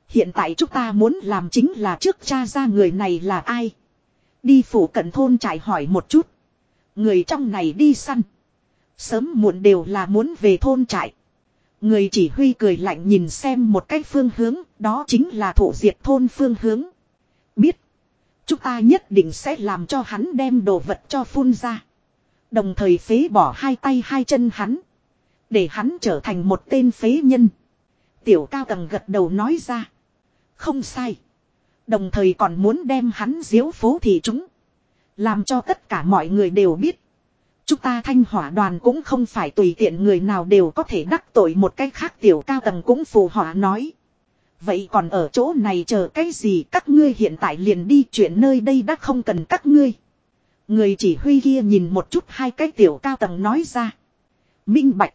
Hiện tại chúng ta muốn làm chính là trước cha ra người này là ai. Đi phủ cận thôn trại hỏi một chút. Người trong này đi săn. Sớm muộn đều là muốn về thôn trại. Người chỉ huy cười lạnh nhìn xem một cái phương hướng, đó chính là thổ diệt thôn phương hướng. Biết. Chúng ta nhất định sẽ làm cho hắn đem đồ vật cho phun ra. Đồng thời phế bỏ hai tay hai chân hắn. Để hắn trở thành một tên phế nhân. Tiểu cao tầng gật đầu nói ra. Không sai. Đồng thời còn muốn đem hắn diếu phố thì chúng. Làm cho tất cả mọi người đều biết. Chúng ta thanh hỏa đoàn cũng không phải tùy tiện người nào đều có thể đắc tội một cách khác tiểu cao tầng cũng phù họa nói. Vậy còn ở chỗ này chờ cái gì các ngươi hiện tại liền đi chuyện nơi đây đã không cần các ngươi. Người chỉ huy kia nhìn một chút hai cái tiểu cao tầng nói ra. Minh bạch.